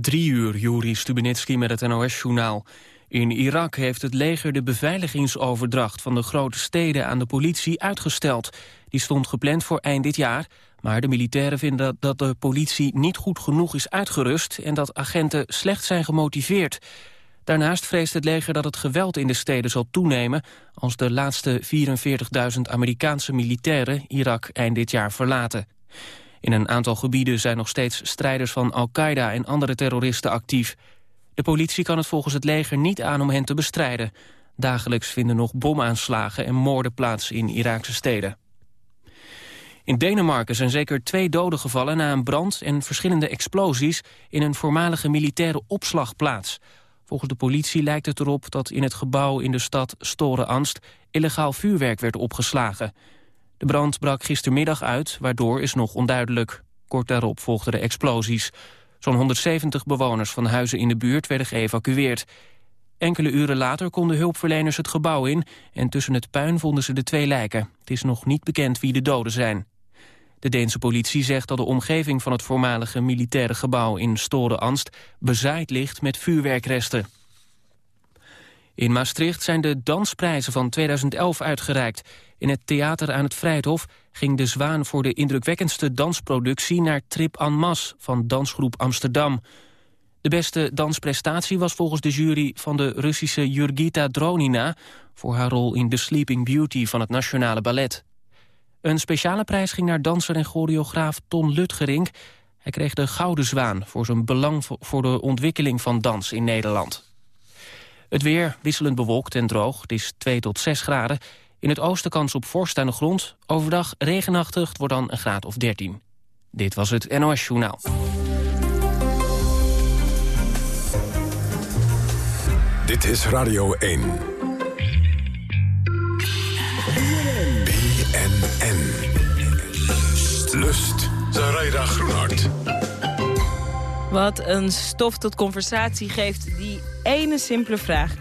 Drie uur, Juri Stubenitski met het NOS-journaal. In Irak heeft het leger de beveiligingsoverdracht van de grote steden aan de politie uitgesteld. Die stond gepland voor eind dit jaar, maar de militairen vinden dat de politie niet goed genoeg is uitgerust en dat agenten slecht zijn gemotiveerd. Daarnaast vreest het leger dat het geweld in de steden zal toenemen als de laatste 44.000 Amerikaanse militairen Irak eind dit jaar verlaten. In een aantal gebieden zijn nog steeds strijders van Al-Qaeda en andere terroristen actief. De politie kan het volgens het leger niet aan om hen te bestrijden. Dagelijks vinden nog bomaanslagen en moorden plaats in Iraakse steden. In Denemarken zijn zeker twee doden gevallen na een brand en verschillende explosies in een voormalige militaire opslagplaats. Volgens de politie lijkt het erop dat in het gebouw in de stad Storenanst illegaal vuurwerk werd opgeslagen. De brand brak gistermiddag uit, waardoor is nog onduidelijk. Kort daarop volgden de explosies. Zo'n 170 bewoners van huizen in de buurt werden geëvacueerd. Enkele uren later konden hulpverleners het gebouw in... en tussen het puin vonden ze de twee lijken. Het is nog niet bekend wie de doden zijn. De Deense politie zegt dat de omgeving van het voormalige militaire gebouw in Storen-Anst bezaaid ligt met vuurwerkresten. In Maastricht zijn de dansprijzen van 2011 uitgereikt. In het theater aan het Vrijthof ging de zwaan voor de indrukwekkendste dansproductie naar Trip en Mas van dansgroep Amsterdam. De beste dansprestatie was volgens de jury van de Russische Jurgita Dronina voor haar rol in The Sleeping Beauty van het Nationale Ballet. Een speciale prijs ging naar danser en choreograaf Ton Lutgerink. Hij kreeg de Gouden Zwaan voor zijn belang voor de ontwikkeling van dans in Nederland. Het weer wisselend bewolkt en droog. Het is 2 tot 6 graden. In het oosten kans op vorst aan de grond. Overdag regenachtig, het wordt dan een graad of 13. Dit was het NOS Journaal. Dit is Radio 1. BNN. Lust. Zaraida Groenhart. Wat een stof tot conversatie geeft die ene simpele vraag.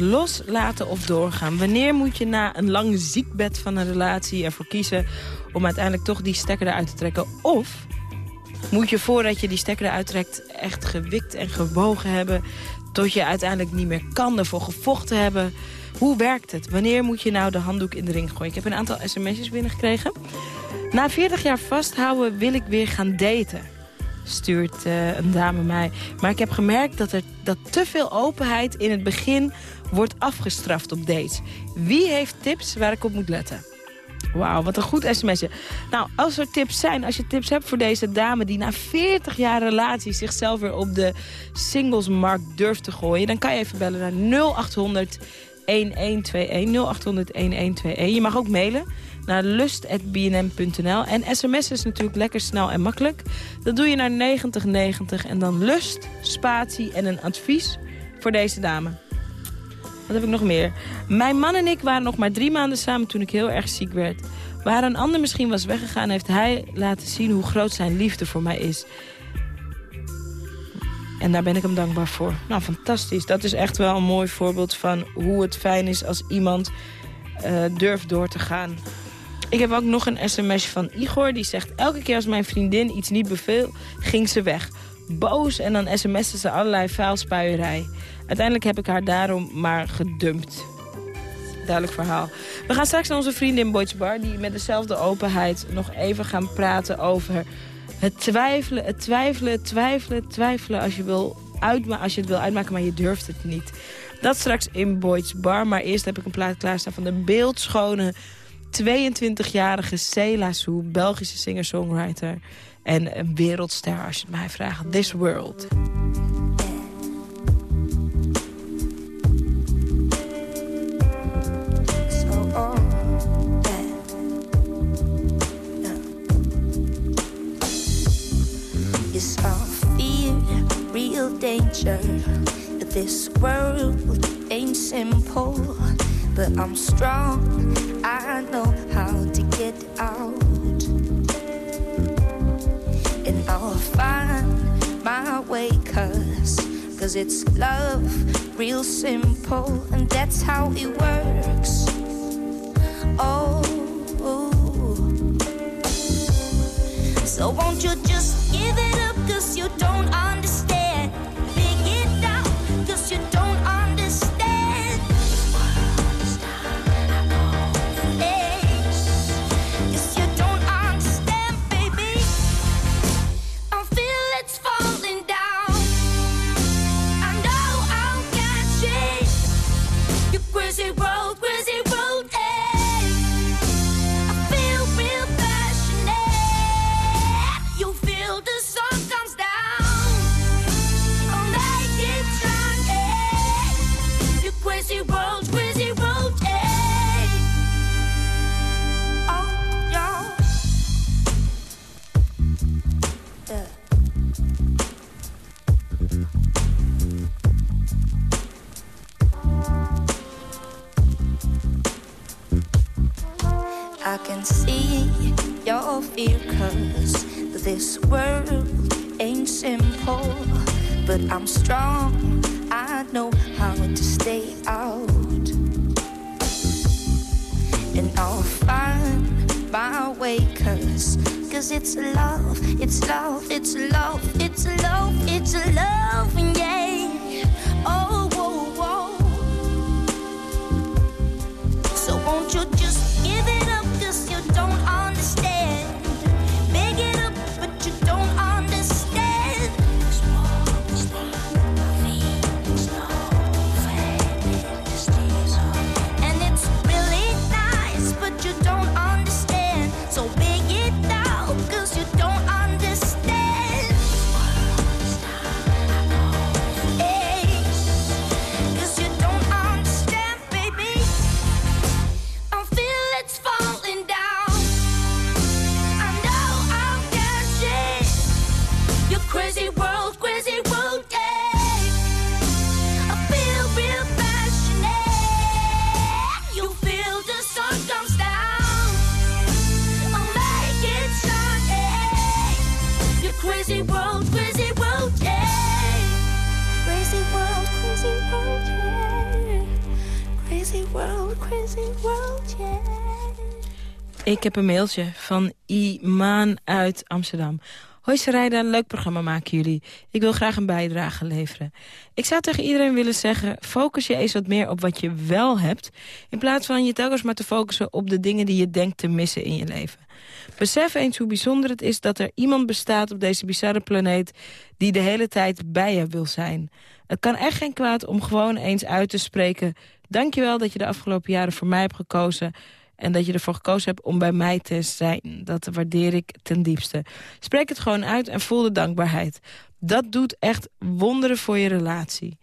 Loslaten of doorgaan. Wanneer moet je na een lang ziekbed van een relatie ervoor kiezen... om uiteindelijk toch die stekker eruit te trekken? Of moet je voordat je die stekker eruit trekt... echt gewikt en gewogen hebben... tot je uiteindelijk niet meer kan, ervoor gevochten hebben... Hoe werkt het? Wanneer moet je nou de handdoek in de ring gooien? Ik heb een aantal sms'jes binnengekregen. Na 40 jaar vasthouden wil ik weer gaan daten stuurt uh, een dame mij. Maar ik heb gemerkt dat er dat te veel openheid in het begin wordt afgestraft op dates. Wie heeft tips waar ik op moet letten? Wauw, wat een goed sms'je. Nou, als er tips zijn, als je tips hebt voor deze dame... die na 40 jaar relatie zichzelf weer op de singlesmarkt durft te gooien... dan kan je even bellen naar 0800 1121 0800 1121. Je mag ook mailen naar lust.bnm.nl. En sms is natuurlijk lekker snel en makkelijk. Dat doe je naar 9090 en dan lust, spatie en een advies voor deze dame. Wat heb ik nog meer? Mijn man en ik waren nog maar drie maanden samen toen ik heel erg ziek werd. Waar een ander misschien was weggegaan, heeft hij laten zien hoe groot zijn liefde voor mij is. En daar ben ik hem dankbaar voor. Nou, fantastisch. Dat is echt wel een mooi voorbeeld van hoe het fijn is als iemand uh, durft door te gaan. Ik heb ook nog een sms van Igor. Die zegt, elke keer als mijn vriendin iets niet beveelt, ging ze weg. Boos en dan sms'en ze allerlei vuilspuierij. Uiteindelijk heb ik haar daarom maar gedumpt. Duidelijk verhaal. We gaan straks naar onze vriendin Boyd's Bar... die met dezelfde openheid nog even gaan praten over het twijfelen, het twijfelen, twijfelen, twijfelen... als je, wil als je het wil uitmaken, maar je durft het niet. Dat straks in Boyd's Bar. Maar eerst heb ik een plaat klaarstaan van de beeldschone 22-jarige Cela Sou, Belgische singer-songwriter... en een wereldster, als je het mij vraagt. This World. Real danger. This world ain't simple, but I'm strong. I know how to get out. And I'll find my way, cause, cause it's love, real simple, and that's how it works. Oh, so won't you just give it up, cause you don't understand? It's love, it's heb een mailtje van Imaan uit Amsterdam. Hoi Sarayda, leuk programma maken jullie. Ik wil graag een bijdrage leveren. Ik zou tegen iedereen willen zeggen... focus je eens wat meer op wat je wel hebt... in plaats van je telkens maar te focussen op de dingen die je denkt te missen in je leven. Besef eens hoe bijzonder het is dat er iemand bestaat op deze bizarre planeet... die de hele tijd bij je wil zijn. Het kan echt geen kwaad om gewoon eens uit te spreken... Dankjewel dat je de afgelopen jaren voor mij hebt gekozen... en dat je ervoor gekozen hebt om bij mij te zijn. Dat waardeer ik ten diepste. Spreek het gewoon uit en voel de dankbaarheid. Dat doet echt wonderen voor je relatie.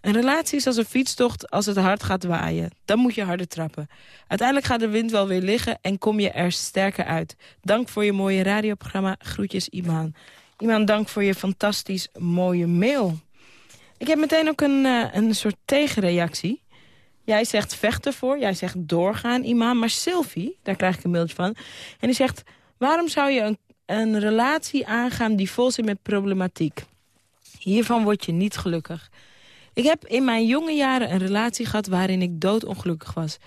Een relatie is als een fietstocht als het hard gaat waaien. Dan moet je harder trappen. Uiteindelijk gaat de wind wel weer liggen en kom je er sterker uit. Dank voor je mooie radioprogramma. Groetjes, Imaan. Imaan, dank voor je fantastisch mooie mail. Ik heb meteen ook een, eh, een soort tegenreactie. Jij zegt vecht ervoor, jij zegt doorgaan, Imaan. Maar Sylvie, daar krijg ik een mailtje van. En die zegt, waarom zou je een, een relatie aangaan die vol zit met problematiek? Hiervan word je niet gelukkig. Ik heb in mijn jonge jaren een relatie gehad waarin ik doodongelukkig was.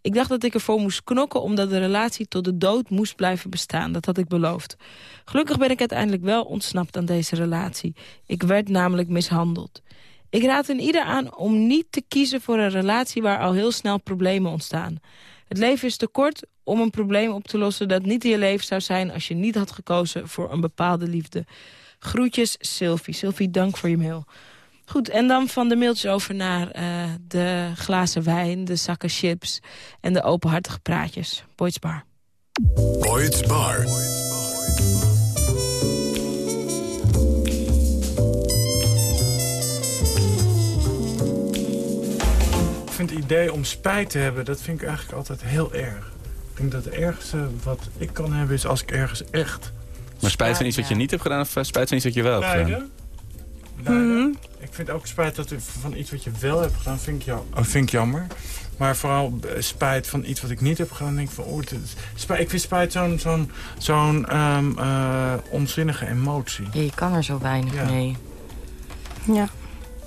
Ik dacht dat ik ervoor moest knokken omdat de relatie tot de dood moest blijven bestaan. Dat had ik beloofd. Gelukkig ben ik uiteindelijk wel ontsnapt aan deze relatie. Ik werd namelijk mishandeld. Ik raad een ieder aan om niet te kiezen voor een relatie waar al heel snel problemen ontstaan. Het leven is te kort om een probleem op te lossen dat niet in je leven zou zijn als je niet had gekozen voor een bepaalde liefde. Groetjes, Sylvie. Sylvie, dank voor je mail. Goed, en dan van de mailtjes over naar uh, de glazen wijn, de zakken chips en de openhartige praatjes. Boyd's Bar. Bar. Vind het idee om spijt te hebben, dat vind ik eigenlijk altijd heel erg. Ik denk dat het ergste wat ik kan hebben is als ik ergens echt... Maar spijt van iets wat je niet hebt gedaan of eh, spijt van iets wat je wel hebt gedaan? Beide. Ik vind ook spijt dat u van iets wat je wel hebt gedaan, vind ik, jou, oh, vind ik jammer. Maar vooral eh, spijt van iets wat ik niet heb gedaan, denk ik van... Oh, spijt, ik vind spijt zo'n zo'n zo'n ehm, eh, onzinnige emotie. Je kan er zo weinig Ja. mee. Ja.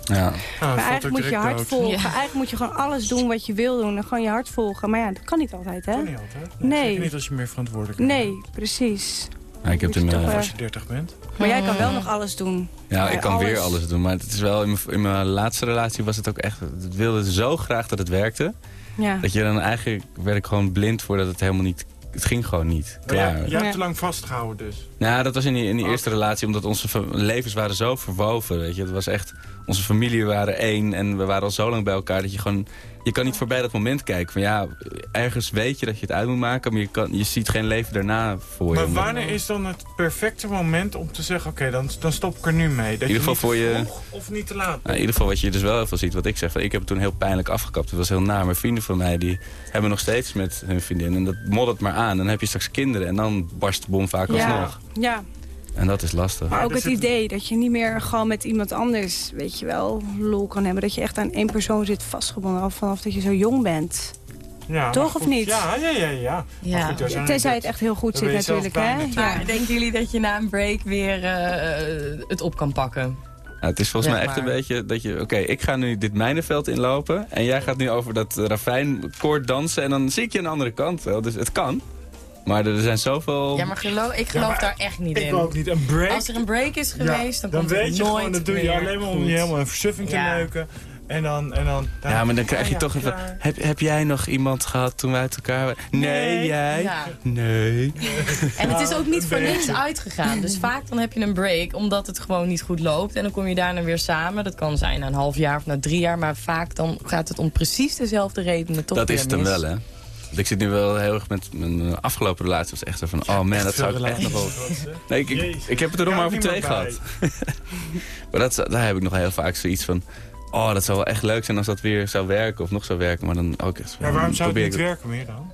Ja. Maar valt eigenlijk moet je hart dood. volgen. Ja. Eigenlijk moet je gewoon alles doen wat je wil doen. En gewoon je hart volgen. Maar ja, dat kan niet altijd, hè? Dat kan niet altijd. Nee. Nee. Zeker niet als je meer verantwoordelijk bent. Nee, precies. Ja, ik heb je toen, eh, Als je 30 bent. Maar jij kan wel nog alles doen. ja, ik Ja, kan weer alles. doen. Maar het is wel, in mijn, in mijn laatste relatie was het ook echt... Het wilde zo graag dat het werkte. Ja. Dat je dan eigenlijk werd ik gewoon blind voor dat het helemaal niet... Het ging gewoon niet. Klaar. jij hebt Ja. te lang vastgehouden dus. Nou, dat was in die, in die Oh. eerste relatie, omdat onze levens waren zo verwoven, weet je. Het was echt, onze familie waren één en we waren al zo lang bij elkaar dat je gewoon... Je kan niet voorbij dat moment kijken. Van ja, ergens weet je dat je het uit moet maken, maar je, kan, je ziet geen leven daarna voor je. Maar wanneer is dan het perfecte moment om te zeggen... oké, dan, dan stop ik er nu mee. Dat In ieder geval je voor niet je- te vroeg of niet te laat Nou, in ieder geval wat je dus wel heel veel ziet, wat ik zeg. Van, ik heb het toen heel pijnlijk afgekapt. Het was heel naar. Maar vrienden van mij die hebben nog steeds met hun vriendin. En dat moddert maar aan. Dan heb je straks kinderen en dan barst de bom vaak Ja. alsnog. Ja, En dat is lastig. maar ook het idee dat je niet meer gewoon met iemand anders, weet je wel, lol kan hebben. Dat je echt aan één persoon zit vastgebonden al vanaf dat je zo jong bent. Ja, Toch of niet? Ja, ja, ja. ja. Ja. Goed, Tenzij het echt heel goed zit natuurlijk, hè? natuurlijk. Ja. Maar denken jullie dat je na een break weer eh, het op kan pakken? Ja, het is volgens Zeg mij echt een beetje dat je... Oké, ik ga nu dit mijnenveld inlopen. En jij gaat nu over dat uh, ravijnkoord dansen. En dan zie ik je aan de andere kant wel. Dus het kan. Maar er zijn zoveel... Ja, maar geloof, ik geloof maar daar echt niet Ik in. wil ook niet een break. Als er een break is Ja, geweest, dan, dan komt weet je nooit gewoon, dat doe je alleen maar om je helemaal een versuffing te Ja. neuken. En dan, en dan... Ja, maar dan krijg je ja, toch even... Heb, heb jij nog iemand gehad toen we uit elkaar waren? Nee, Nee. jij? Ja. Nee. En het is ook niet voor niks uitgegaan. Dus vaak dan heb je een break omdat het gewoon niet goed loopt. En dan kom je daarna weer samen. Dat kan zijn na een half jaar of na drie jaar. Maar vaak dan gaat het om precies dezelfde redenen toch Dat weer is het hem mis. wel, hè? Ik zit nu wel heel erg met mijn afgelopen relatie. was echt zo van, oh man, dat zou ik echt nog wel... Nee, ik, ik, heb het er nog maar over twee gehad. maar dat, daar heb ik nog heel vaak zoiets van... Oh, dat zou wel echt leuk zijn als dat weer zou werken of nog zou werken. Maar dan ook echt... Ja, waarom zou het niet werken meer dan?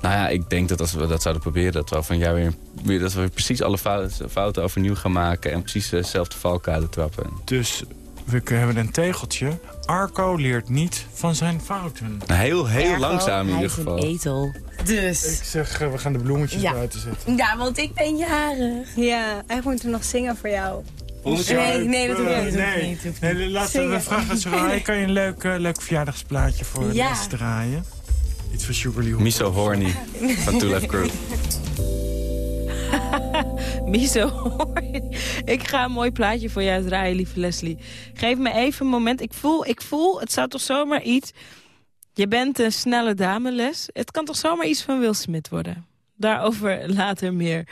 Nou ja, ik denk dat als we dat zouden proberen... dat we van jou weer, weer, dat we weer precies alle fouten, fouten overnieuw gaan maken... en precies dezelfde valkuilen trappen. Dus we hebben een tegeltje. Arco leert niet van zijn fouten. Heel, heel Ergo, langzaam in hij ieder is een geval. etel. Dus. Ik zeg, eh, we gaan de bloemetjes Ja. buiten zetten. Ja, want ik ben jarig. Ja, hij moet er nog zingen voor jou. Nee, nee, dat doe ik niet. nee. niet, laten we vragen aan. Kan je een leuk, eh, leuk verjaardagsplaatje voor Ja. Les draaien? Iets van Sugar Lee Hooper. Miso Horny van Two Left Crew. Miso, ik ga een mooi plaatje voor jou draaien, lieve Leslie. Geef me even een moment. Ik voel, ik voel, het zou toch zomaar iets... Je bent een snelle dame, Les. Het kan toch zomaar iets van Will Smith worden. Daarover later meer.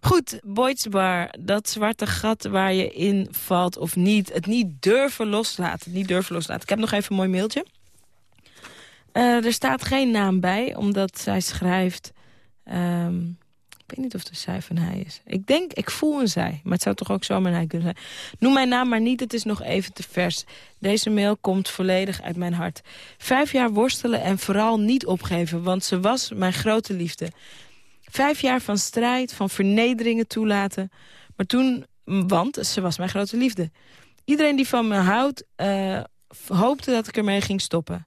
Goed, Boyd's Bar, dat zwarte gat waar je in valt of niet. Het niet durven loslaten, niet durven loslaten. Ik heb nog even een mooi mailtje. Eh, er staat geen naam bij, omdat zij schrijft... ehm, weet niet of het een zij van hij is. Ik denk, ik voel een zij. Maar het zou toch ook zomaar een hij kunnen zijn. Noem mijn naam maar niet, het is nog even te vers. Deze mail komt volledig uit mijn hart. Vijf jaar worstelen en vooral niet opgeven, want ze was mijn grote liefde. Vijf jaar van strijd, van vernederingen toelaten. Maar toen, want ze was mijn grote liefde. Iedereen die van me houdt, eh, hoopte dat ik ermee ging stoppen.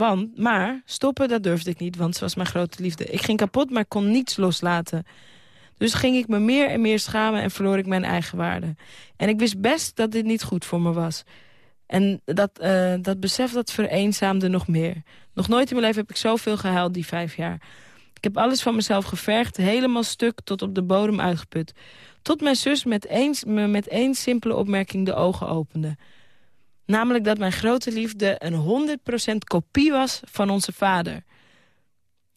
Want, maar stoppen, dat durfde ik niet, want ze was mijn grote liefde. Ik ging kapot, maar kon niets loslaten. Dus ging ik me meer en meer schamen en verloor ik mijn eigen waarde. En ik wist best dat dit niet goed voor me was. En dat, eh, dat besef dat vereenzaamde nog meer. Nog nooit in mijn leven heb ik zoveel gehuild die vijf jaar. Ik heb alles van mezelf gevergd, helemaal stuk tot op de bodem uitgeput. Tot mijn zus met één, me met één simpele opmerking de ogen opende. Namelijk dat mijn grote liefde een 100% kopie was van onze vader.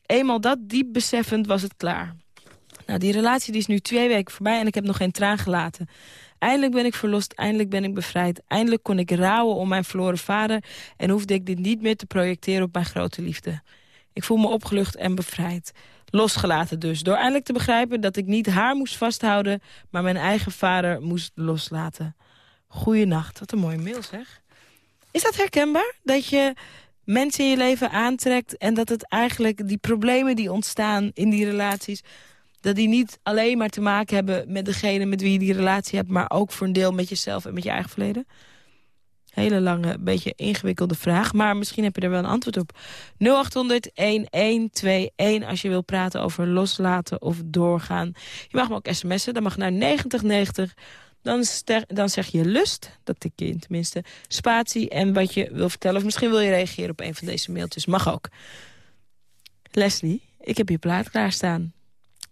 Eenmaal dat diep beseffend was het klaar. Nou, die relatie die is nu twee weken voorbij en ik heb nog geen traan gelaten. Eindelijk ben ik verlost, eindelijk ben ik bevrijd. Eindelijk kon ik rouwen om mijn verloren vader... en hoefde ik dit niet meer te projecteren op mijn grote liefde. Ik voel me opgelucht en bevrijd. Losgelaten dus, door eindelijk te begrijpen dat ik niet haar moest vasthouden... maar mijn eigen vader moest loslaten. Goeienacht, wat een mooie mail zeg. Is dat herkenbaar? Dat je mensen in je leven aantrekt... en dat het eigenlijk die problemen die ontstaan in die relaties... dat die niet alleen maar te maken hebben met degene met wie je die relatie hebt... maar ook voor een deel met jezelf en met je eigen verleden? Hele lange, beetje ingewikkelde vraag. Maar misschien heb je er wel een antwoord op. 0800-1121 als je wil praten over loslaten of doorgaan. Je mag me ook sms'en. Dat mag naar 9090. Dan, dan zeg je lust, dat je in tenminste, spatie en wat je wil vertellen. Of misschien wil je reageren op een van deze mailtjes. Mag ook. Leslie, ik heb je plaat klaarstaan.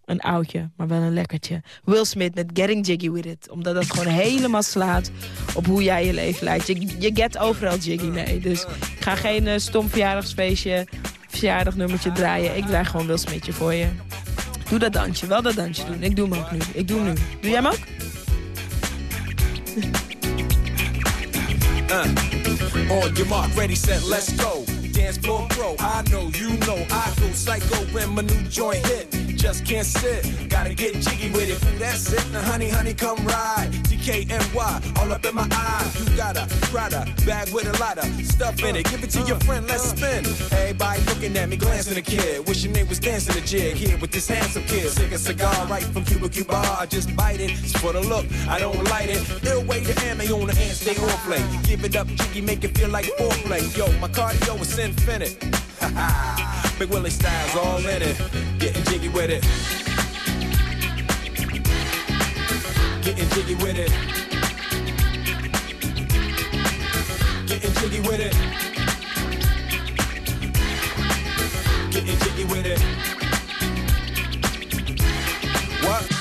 Een oudje, maar wel een lekkertje. Will Smith met Getting Jiggy With It. Omdat dat gewoon helemaal slaat op hoe jij je leven leidt. Je, je get overal jiggy mee. Dus ik ga geen eh, stom verjaardagsfeestje, verjaardagnummertje draaien. Ik draai gewoon Will Smithje voor je. Doe dat dansje, wel dat dansje doen. Ik doe hem ook nu. Ik doe hem nu. Doe jij hem ook? Uh. On your mark, ready, set, let's go. Dance floor pro, I know, you know, I go psycho when my new joint hit. Just can't sit, gotta get jiggy with it. That's it, now honey, honey, come ride. TKNY, all up in my eyes. You got a Prada bag with a lot of stuff in it. Give it to your friend, let's spin. Everybody looking at me, glancing a kid. Wishing they was dancing a jig here with this handsome kid. Sick a cigar right from Cuba Cuba. I just bite it, it's for the look, I don't light it. Ill way to ammo on the hand, stay on play. Give it up, jiggy, make it feel like foreplay. Yo, my cardio is infinite. Ha ha, Big Willie style's all in it. Getting jiggy with it. Getting jiggy with it. Getting jiggy with it. Getting jiggy with it. What?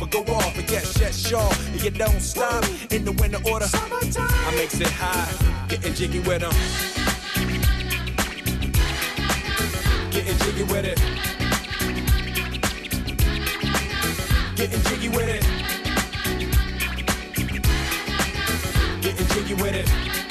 or go off. And yes, yes, sure. And you don't stop in the winter order. I makes it high, getting jiggy with them. Getting jiggy with it. Getting jiggy with it. Getting jiggy with it.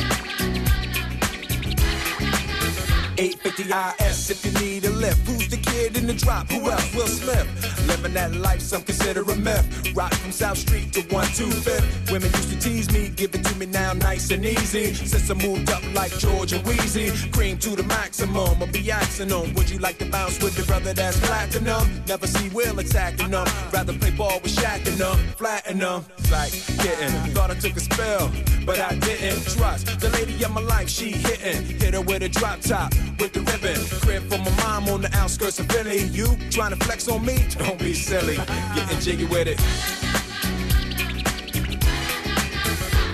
850 IS if you need a lift. Who's the kid in the drop? Who else? Will Smith. Living that life, some consider a myth. Rock from South Street to 125th. Women used to tease me, give it to me now nice and easy. Since I moved up like George and Wheezy, cream to the maximum. I'll be asking them, would you like to bounce with the brother that's platinum? Never see Will attacking them. Rather play ball with Shaq and them, flatten them. Like getting, thought I took a spell, but I didn't trust. The lady of my life, she hitting. Hit her with a drop top, with the ribbon. Crib for my mom on the outskirts of Philly. You trying to flex on me? Don't be silly. Getting jiggy with it.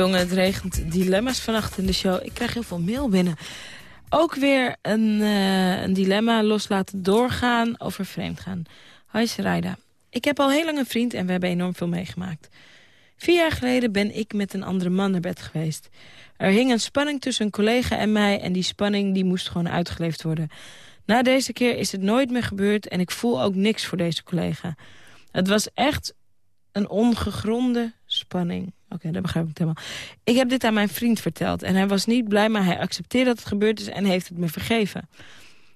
Jongen, het regent dilemma's vannacht in de show. Ik krijg heel veel mail binnen. Ook weer een, eh, een dilemma los laten doorgaan over vreemdgaan. Hoi Sarayda. Ik heb al heel lang een vriend en we hebben enorm veel meegemaakt. Vier jaar geleden ben ik met een andere man naar bed geweest. Er hing een spanning tussen een collega en mij... en die spanning die moest gewoon uitgeleefd worden. Na deze keer is het nooit meer gebeurd... en ik voel ook niks voor deze collega. Het was echt een ongegronde spanning. Oké, dat begrijp ik helemaal. Ik heb dit aan mijn vriend verteld en hij was niet blij... maar hij accepteert dat het gebeurd is en heeft het me vergeven.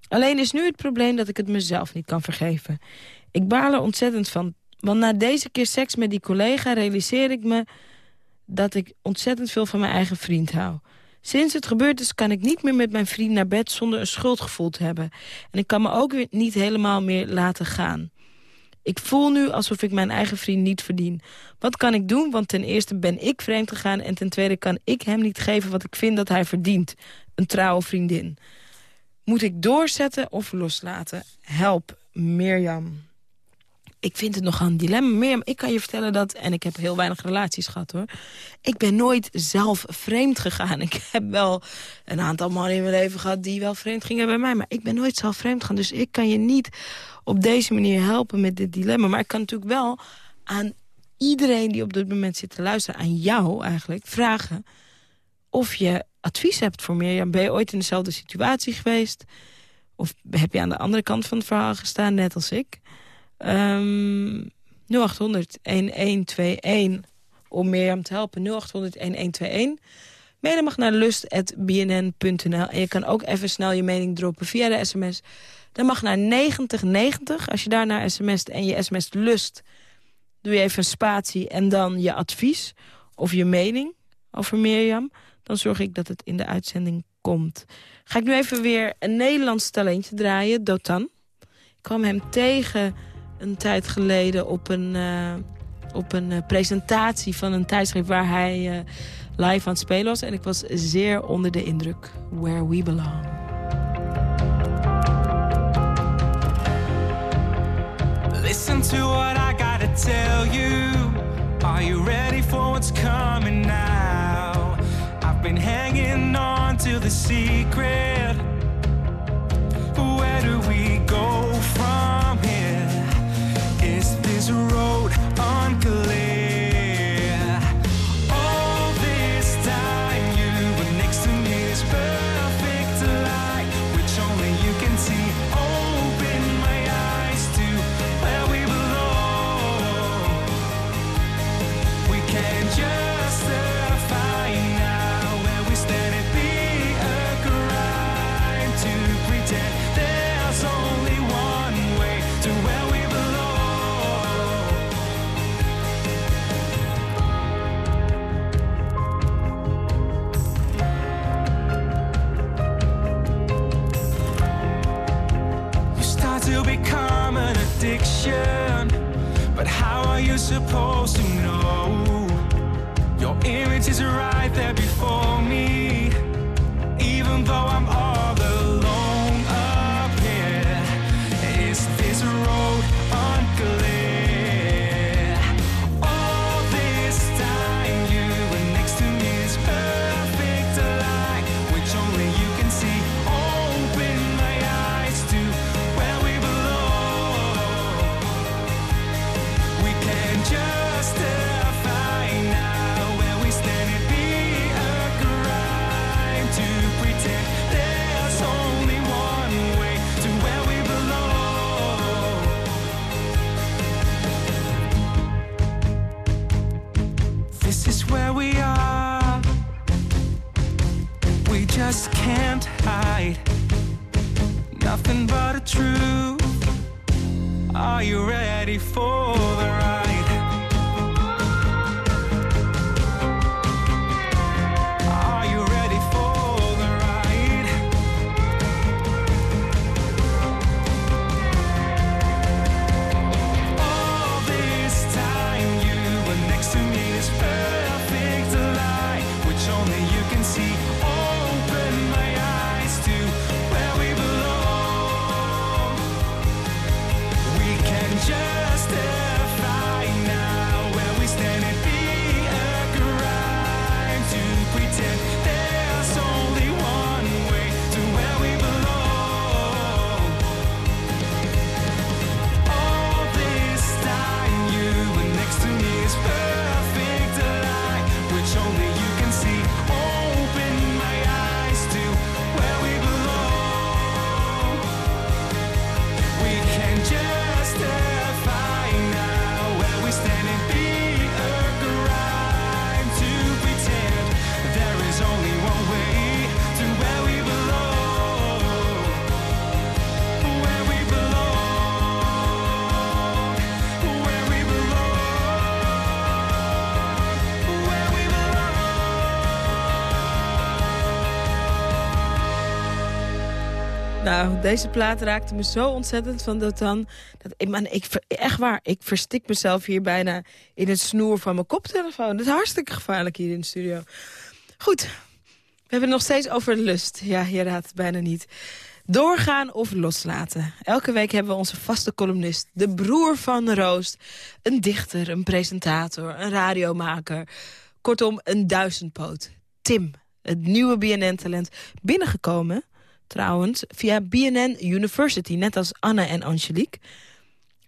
Alleen is nu het probleem dat ik het mezelf niet kan vergeven. Ik baal er ontzettend van. Want na deze keer seks met die collega realiseer ik me... dat ik ontzettend veel van mijn eigen vriend hou. Sinds het gebeurd is kan ik niet meer met mijn vriend naar bed... zonder een schuldgevoel te hebben. En ik kan me ook weer niet helemaal meer laten gaan. Ik voel nu alsof ik mijn eigen vriend niet verdien. Wat kan ik doen? Want ten eerste ben ik vreemd gegaan... en ten tweede kan ik hem niet geven wat ik vind dat hij verdient. Een trouwe vriendin. Moet ik doorzetten of loslaten? Help, Mirjam. Ik vind het nogal een dilemma. Mirjam, ik kan je vertellen dat... en ik heb heel weinig relaties gehad, hoor. Ik ben nooit zelf vreemd gegaan. Ik heb wel een aantal mannen in mijn leven gehad... die wel vreemd gingen bij mij. Maar ik ben nooit zelf vreemd gegaan. Dus ik kan je niet op deze manier helpen met dit dilemma. Maar ik kan natuurlijk wel aan iedereen die op dit moment zit te luisteren... aan jou eigenlijk, vragen of je advies hebt voor Mirjam. Ben je ooit in dezelfde situatie geweest? Of heb je aan de andere kant van het verhaal gestaan, net als ik? Um, 0800 1121 om Mirjam te helpen. 0800 1121. Mailen mag naar lust.bnn.nl. En je kan ook even snel je mening droppen via de sms. Dan mag naar 9090. Als je daarna sms't en je sms't lust... doe je even een spatie en dan je advies of je mening over Mirjam. Dan zorg ik dat het in de uitzending komt. Ga ik nu even weer een Nederlands talentje draaien, Dotan. Ik kwam hem tegen een tijd geleden op een, eh, op een eh, presentatie van een tijdschrift waar hij eh, live aan het spelen was. En ik was zeer onder de indruk. Where We Belong. Listen to what I gotta tell you. Are you ready for what's coming now? I've been hanging on to the secret. Is this road unclear? An addiction. But how are you supposed to know? Your image is right there before me. Nou, deze plaat raakte me zo ontzettend van Dotan. Dat, man, ik, echt waar, ik verstik mezelf hier bijna in het snoer van mijn koptelefoon. Dat is hartstikke gevaarlijk hier in de studio. Goed, we hebben het nog steeds over lust. Ja, je raadt het bijna niet. Doorgaan of loslaten. Elke week hebben we onze vaste columnist, de broer van Roost. Een dichter, een presentator, een radiomaker. Kortom, een duizendpoot. Tim, het nieuwe BNN-talent, binnengekomen... trouwens, via BNN University, net als Anne en Angelique.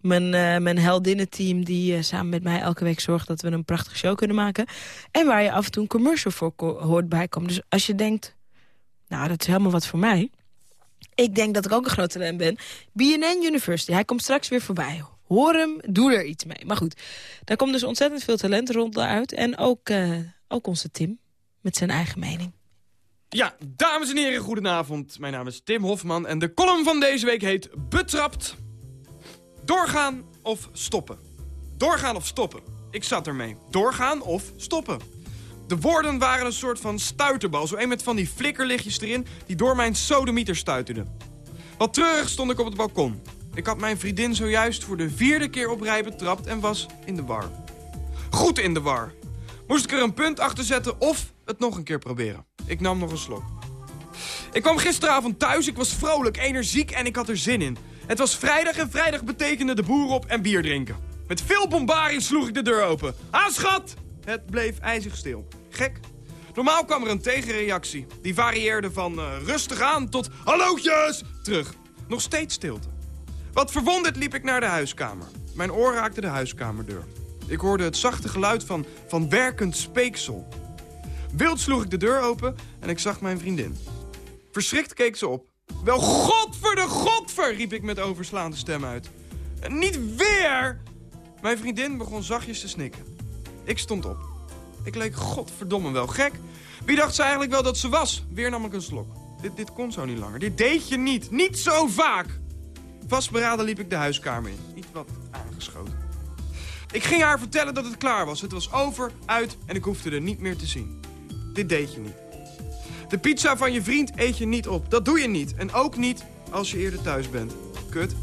Mijn, eh, mijn heldinnenteam die eh, samen met mij elke week zorgt... dat we een prachtige show kunnen maken. En waar je af en toe een commercial voor hoort bijkomen. Dus als je denkt, nou, dat is helemaal wat voor mij... Ik denk dat ik ook een groot talent ben. BNN University, hij komt straks weer voorbij. Hoor hem, doe er iets mee. Maar goed, daar komt dus ontzettend veel talent rond uit. En ook, eh, ook onze Tim, met zijn eigen mening. Ja, dames en heren, goedenavond. Mijn naam is Tim Hofman en de column van deze week heet Betrapt. Doorgaan of stoppen? Doorgaan of stoppen? Ik zat ermee. Doorgaan of stoppen? De woorden waren een soort van stuiterbal. Zo een met van die flikkerlichtjes erin die door mijn sodemieter stuiterden. Wat treurig stond ik op het balkon. Ik had mijn vriendin zojuist voor de vierde keer op rij betrapt en was in de war. Goed in de war. Moest ik er een punt achter zetten of het nog een keer proberen. Ik nam nog een slok. Ik kwam gisteravond thuis, ik was vrolijk, energiek en ik had er zin in. Het was vrijdag en vrijdag betekende de boer op en bier drinken. Met veel bombarie sloeg ik de deur open. Ah, schat! Het bleef ijzig stil. Gek. Normaal kwam er een tegenreactie. Die varieerde van eh, rustig aan tot hallootjes terug. Nog steeds stilte. Wat verwonderd liep ik naar de huiskamer. Mijn oor raakte de huiskamerdeur. Ik hoorde het zachte geluid van, van werkend speeksel. Wild sloeg ik de deur open en ik zag mijn vriendin. Verschrikt keek ze op. Wel godver de godver, riep ik met overslaande stem uit. "En Niet weer! Mijn vriendin begon zachtjes te snikken. Ik stond op. Ik leek godverdomme wel gek. Wie dacht ze eigenlijk wel dat ze was? Weer nam ik een slok. Dit, dit kon zo niet langer. Dit deed je niet. Niet zo vaak. Vastberaden liep ik de huiskamer in. Iets wat aangeschoten. Ik ging haar vertellen dat het klaar was. Het was over, uit en ik hoefde er niet meer te zien. Dit deed je niet. De pizza van je vriend eet je niet op. Dat doe je niet. En ook niet als je eerder thuis bent. Kut.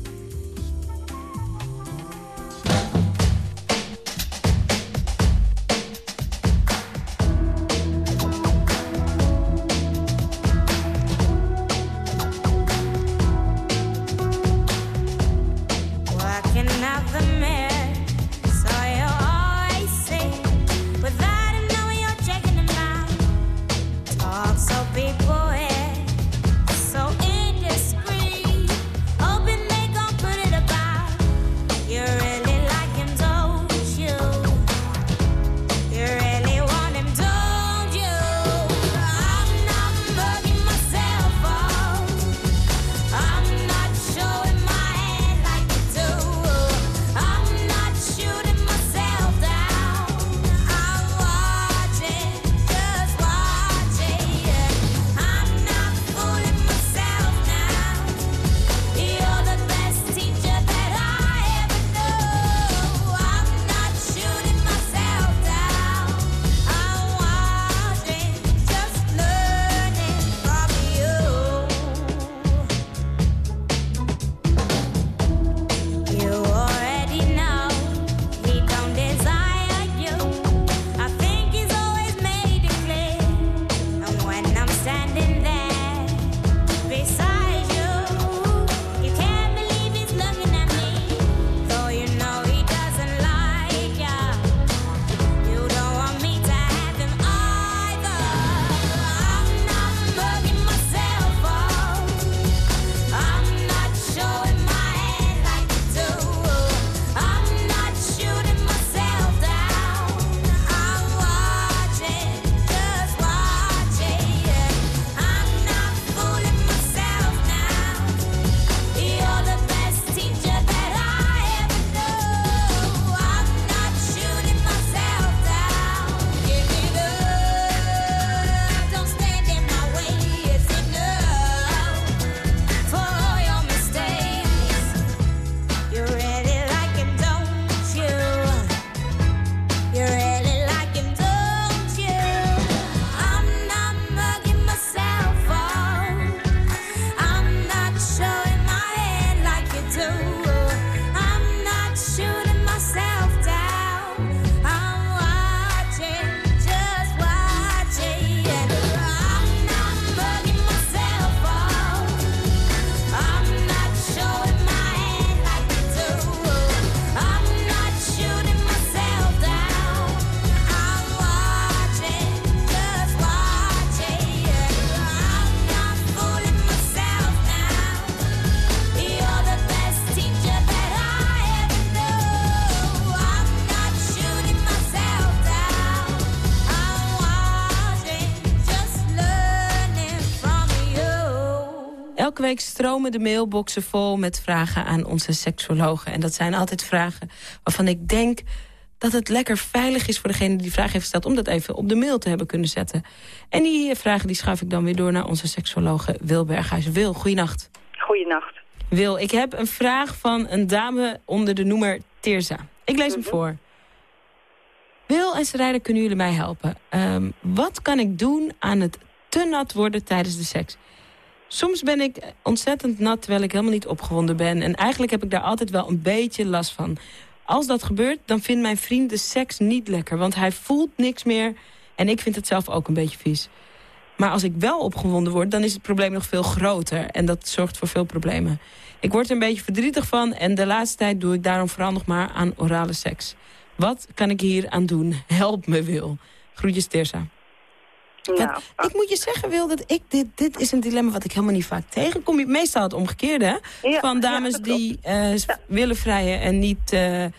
Week stromen de mailboxen vol met vragen aan onze seksologen. En dat zijn altijd vragen waarvan ik denk dat het lekker veilig is voor degene die die vraag heeft gesteld... om dat even op de mail te hebben kunnen zetten. En die vragen die schuif ik dan weer door naar onze seksologe Wil Berghuis. Wil, goeienacht. Goeienacht. Wil, ik heb een vraag van een dame onder de noemer Tirza. Ik lees hem voor. Wil en Sarayda, kunnen jullie mij helpen? Ehm, wat kan ik doen aan het te nat worden tijdens de seks? Soms ben ik ontzettend nat terwijl ik helemaal niet opgewonden ben. En eigenlijk heb ik daar altijd wel een beetje last van. Als dat gebeurt, dan vindt mijn vriend de seks niet lekker. Want hij voelt niks meer. En ik vind het zelf ook een beetje vies. Maar als ik wel opgewonden word, dan is het probleem nog veel groter. En dat zorgt voor veel problemen. Ik word er een beetje verdrietig van. En de laatste tijd doe ik daarom vooral nog maar aan orale seks. Wat kan ik hier aan doen? Help me, Wil. Groetjes, Tersa. Nou, Ik moet je zeggen, Wil, dat ik dit, dit is een dilemma wat ik helemaal niet vaak tegenkom. Je- Meestal het omgekeerde, hè? Ja, Van dames die eh, willen vrijen en niet, eh, eh,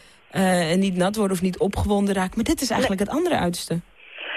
en niet nat worden of niet opgewonden raken. Maar dit is eigenlijk het andere uiterste.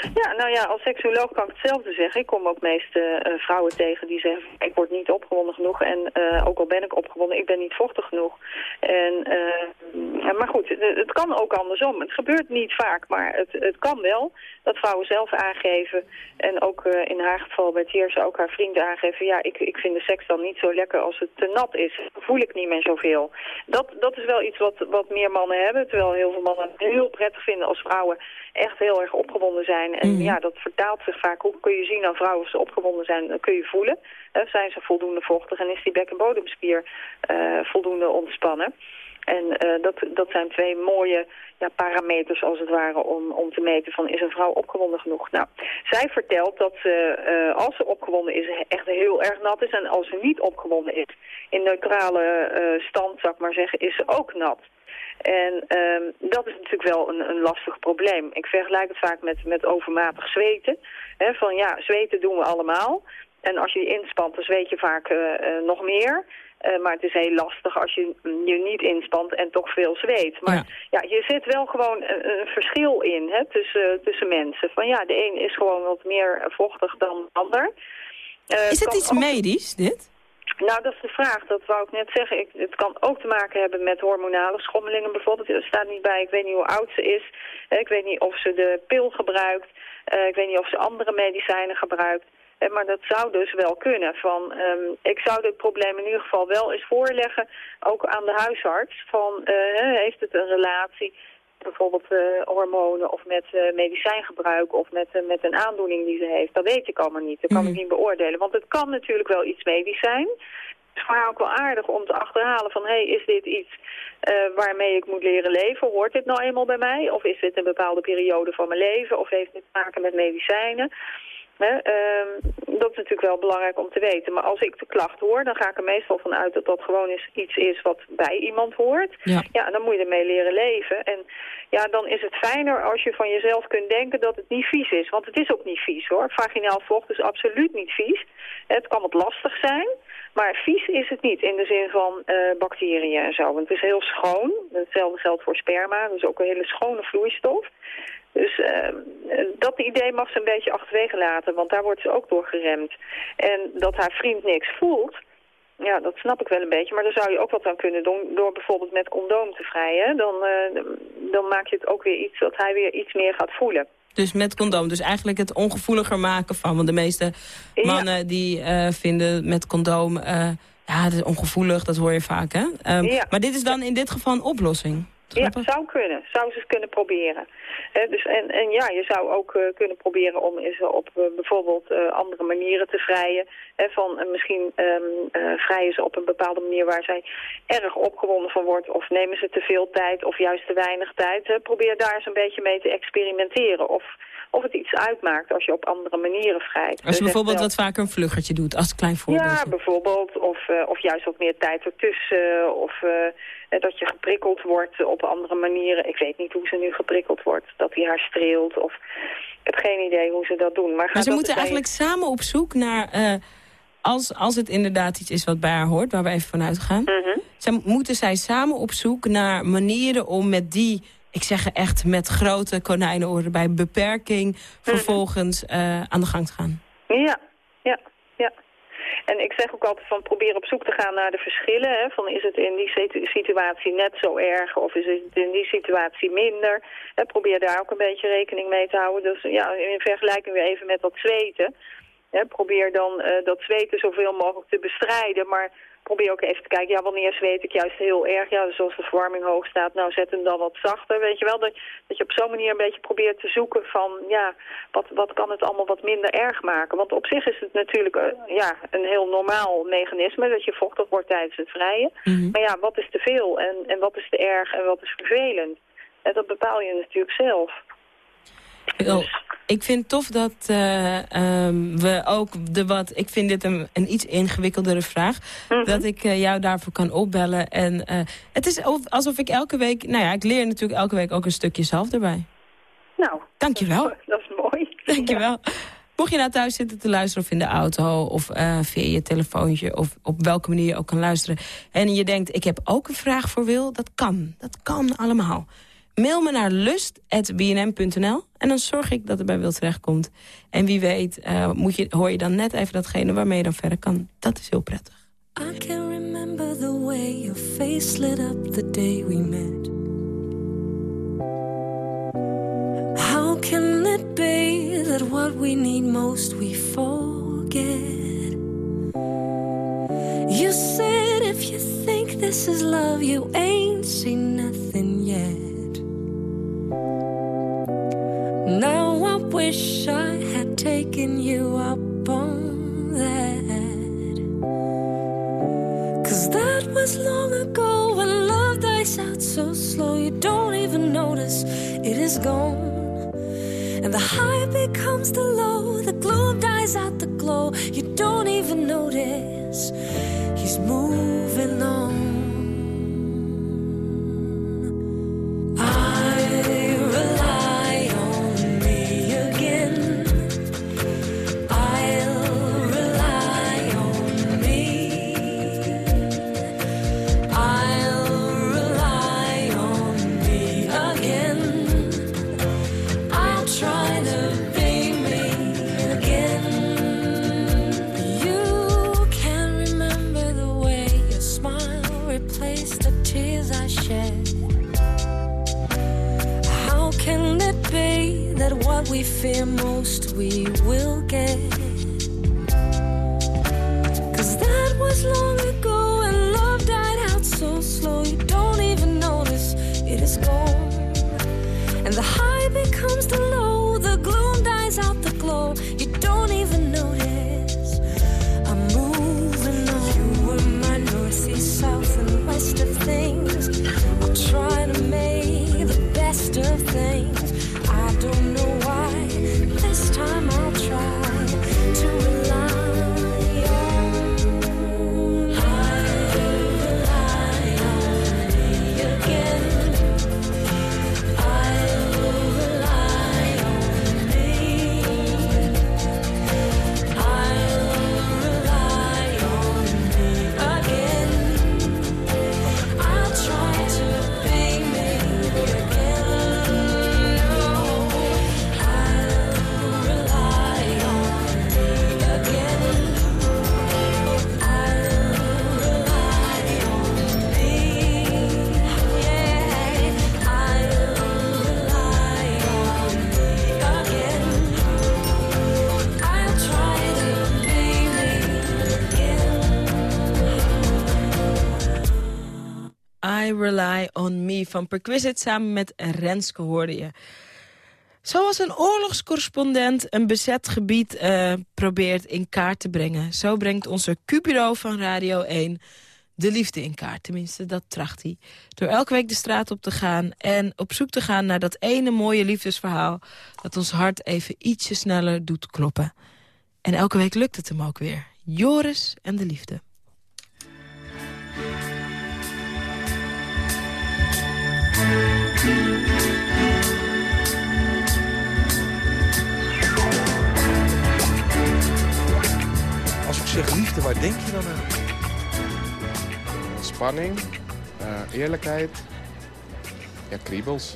Ja, nou ja, als seksuoloog kan ik hetzelfde zeggen. Ik kom ook meest eh, vrouwen tegen die zeggen... ik word niet opgewonden genoeg en eh, ook al ben ik opgewonden, ik ben niet vochtig genoeg. En, eh, maar goed, het, kan ook andersom. Het gebeurt niet vaak, maar het, het kan wel dat vrouwen zelf aangeven... en ook in haar geval bij Tierse ook haar vrienden aangeven... ja, ik, ik vind de seks dan niet zo lekker als het te nat is. Voel ik niet meer zoveel. Dat, dat is wel iets wat, wat meer mannen hebben, terwijl heel veel mannen het heel prettig vinden als vrouwen echt heel erg opgewonden zijn. En Mhm. ja, dat vertaalt zich vaak. Hoe kun je zien aan vrouwen of ze opgewonden zijn? Dat kun je voelen. Hè, zijn ze voldoende vochtig en is die bek- en bodemspier eh, voldoende ontspannen? En eh, dat, dat zijn twee mooie ja, parameters als het ware om, om te meten van is een vrouw opgewonden genoeg. Nou, zij vertelt dat ze eh, als ze opgewonden is echt heel erg nat is en als ze niet opgewonden is in neutrale eh, stand, zou ik maar zeggen, is ze ook nat. En ehm, dat is natuurlijk wel een, een lastig probleem. Ik vergelijk het vaak met, met overmatig zweten. Van ja, zweten doen we allemaal. En als je je inspant, dan zweet je vaak eh, eh, nog meer. Eh, maar het is heel lastig als je je niet inspant en toch veel zweet. Maar ja, je zit wel gewoon een, een verschil in hè, tussen, tussen mensen. Van ja, de een is gewoon wat meer vochtig dan de ander. Is het iets ook- medisch, dit? Nou, dat is de vraag. Dat wou ik net zeggen. Ik, het kan ook te maken hebben met hormonale schommelingen bijvoorbeeld. Er staat niet bij, ik weet niet hoe oud ze is. Eh, Ik weet niet of ze de pil gebruikt. Eh, ik weet niet of ze andere medicijnen gebruikt. Eh, Maar dat zou dus wel kunnen. Van, ehm, ik zou dit probleem in ieder geval wel eens voorleggen, ook aan de huisarts. Van, eh, heeft het een relatie, bijvoorbeeld eh, hormonen of met eh, medicijngebruik of met, eh, met een aandoening die ze heeft? Dat weet ik allemaal niet. Dat kan ik niet beoordelen. Want het kan natuurlijk wel iets medisch zijn. Het is voor haar ook wel aardig om te achterhalen van, hé, hey, is dit iets waarmee ik moet leren leven? Hoort dit nou eenmaal bij mij? Of is dit een bepaalde periode van mijn leven? Of heeft dit te maken met medicijnen? Hè, ehm, dat is natuurlijk wel belangrijk om te weten. Maar als ik de klacht hoor, dan ga ik er meestal van uit dat dat gewoon eens iets is wat bij iemand hoort. Ja. Ja, dan moet je ermee leren leven. En ja, dan is het fijner als je van jezelf kunt denken dat het niet vies is. Want het is ook niet vies hoor. Vaginaal vocht is absoluut niet vies. Het kan wat lastig zijn. Maar vies is het niet in de zin van eh, bacteriën en zo. Want het is heel schoon. Hetzelfde geldt voor sperma. Dat is ook een hele schone vloeistof. Dus eh, dat idee mag ze een beetje achterwege laten, want daar wordt ze ook door geremd. En dat haar vriend niks voelt, ja, dat snap ik wel een beetje. Maar daar zou je ook wat aan kunnen doen door bijvoorbeeld met condoom te vrijen. Dan, eh, dan maak je het ook weer iets dat hij weer iets meer gaat voelen. Dus met condoom. Dus eigenlijk het ongevoeliger maken van. Want de meeste mannen die eh, vinden met condoom... eh, ja, het is ongevoelig, dat hoor je vaak, hè? Ehm, Ja. Maar dit is dan in dit geval een oplossing. Ja, zou kunnen. Zou ze eens kunnen proberen. Dus, en, en ja, je zou ook eh, kunnen proberen om eens op eh, bijvoorbeeld eh, andere manieren te vrijen. Hè, van, misschien eh, vrijen ze op een bepaalde manier waar zij erg opgewonden van wordt. Of nemen ze te veel tijd of juist te weinig tijd. Hè. Probeer daar eens een beetje mee te experimenteren. Of, of het iets uitmaakt als je op andere manieren vrijt. Als je Dus bijvoorbeeld wat vaker een vluggertje doet, als klein voorbeeld. ja, bijvoorbeeld. Of, eh, of juist wat meer tijd ertussen. Of eh, eh, dat je geprikkeld wordt op andere manieren. Ik weet niet hoe ze nu geprikkeld wordt. Dat hij haar streelt. Of ik heb geen idee hoe ze dat doen. Maar, ze moeten bij eigenlijk samen op zoek naar... als, als het inderdaad iets is wat bij haar hoort, waar we even vanuit gaan... Mhm. Zij, moeten zij samen op zoek naar manieren om met die... ik zeg er echt met grote konijnenoren bij beperking... Vervolgens eh, aan de gang te gaan. Ja, ja, ja. En ik zeg ook altijd van probeer op zoek te gaan naar de verschillen. Hè, van is het in die situ- situatie net zo erg of is het in die situatie minder. Hè, probeer daar ook een beetje rekening mee te houden. Dus ja, in vergelijking weer even met dat zweten. Hè, probeer dan eh, dat zweten zoveel mogelijk te bestrijden. Maar probeer ook even te kijken, ja, wanneer zweet ik juist heel erg? Ja, zoals de verwarming hoog staat, nou zet hem dan wat zachter. Weet je wel, dat, dat je op zo'n manier een beetje probeert te zoeken van, ja, wat, wat kan het allemaal wat minder erg maken? Want op zich is het natuurlijk eh, ja, een heel normaal mechanisme, dat je vochtig wordt tijdens het vrijen. Maar ja, wat is te veel en, en wat is te erg en wat is vervelend? En dat bepaal je natuurlijk zelf. Wel, ik vind het tof dat eh, ehm, we ook de wat... Ik vind dit een, een iets ingewikkeldere vraag. Dat ik eh, jou daarvoor kan opbellen. En eh, het is of- alsof ik elke week... Nou ja, ik leer natuurlijk elke week ook een stukje zelf erbij. Nou, Dankjewel. dat is mooi. Dankjewel. Mocht je nou thuis zitten te luisteren of in de auto... of via je telefoontje of op welke manier je ook kan luisteren... en je denkt, ik heb ook een vraag voor Wil, dat kan. Dat kan allemaal. Mail me naar lust.bnm.nl en dan zorg ik dat het bij Wil terechtkomt. En wie weet eh, moet je, hoor je dan net even datgene waarmee je dan verder kan. Dat is heel prettig. I can remember the way your face lit up the day we met. How can it be that what we need most we forget? You said if you think this is love, you ain't seen nothing yet. Now I wish I had taken you up on that. Cause that was long ago when love dies out so slow you don't even notice it is gone. And the high becomes the low, the gloom dies out the glow, you don't even notice he's moving on. Rely On Me van Perquisite samen met Renske hoorde je. Zoals een oorlogscorrespondent een bezet gebied eh, probeert in kaart te brengen. Zo brengt onze Q-bureau van Radio 1 de liefde in kaart. Tenminste, dat tracht hij. Door elke week de straat op te gaan en op zoek te gaan naar dat ene mooie liefdesverhaal... dat ons hart even ietsje sneller doet kloppen. En elke week lukt het hem ook weer. Joris en de liefde. Zeg liefde, waar denk je dan aan? Spanning, eh, eerlijkheid, ja, kriebels.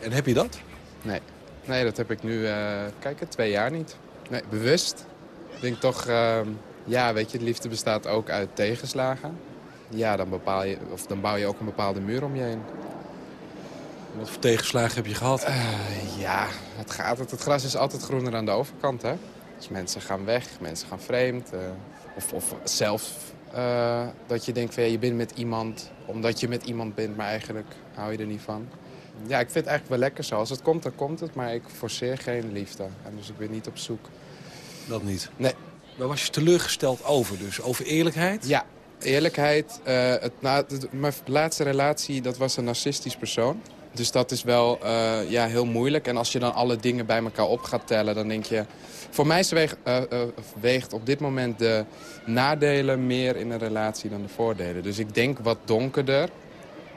En heb je dat? Nee, nee dat heb ik nu, eh kijk, twee jaar niet. Nee, bewust. Ik denk toch, ehm, ja, weet je, liefde bestaat ook uit tegenslagen. Ja, dan, bepaal je, of dan bouw je ook een bepaalde muur om je heen. Wat voor tegenslagen heb je gehad? Eh, ja, wat gaat het? Het gras is altijd groener aan de overkant, hè? Dus mensen gaan weg, mensen gaan vreemd. eh, of, of zelfs eh, dat je denkt van ja, je bent met iemand omdat je met iemand bent, maar eigenlijk hou je er niet van. Ja, ik vind het eigenlijk wel lekker zo. Als het komt, dan komt het, maar ik forceer geen liefde. En dus ik ben niet op zoek. Dat niet? Nee. Waar was je teleurgesteld over dus? Over eerlijkheid? Ja, eerlijkheid. eh, het, na, het- mijn laatste relatie, dat was een narcistisch persoon. Dus dat is wel eh, ja, heel moeilijk. En als je dan alle dingen bij elkaar op gaat tellen, dan denk je... Voor mij weegt, eh, eh, weegt op dit moment de nadelen meer in een relatie dan de voordelen. Dus ik denk wat donkerder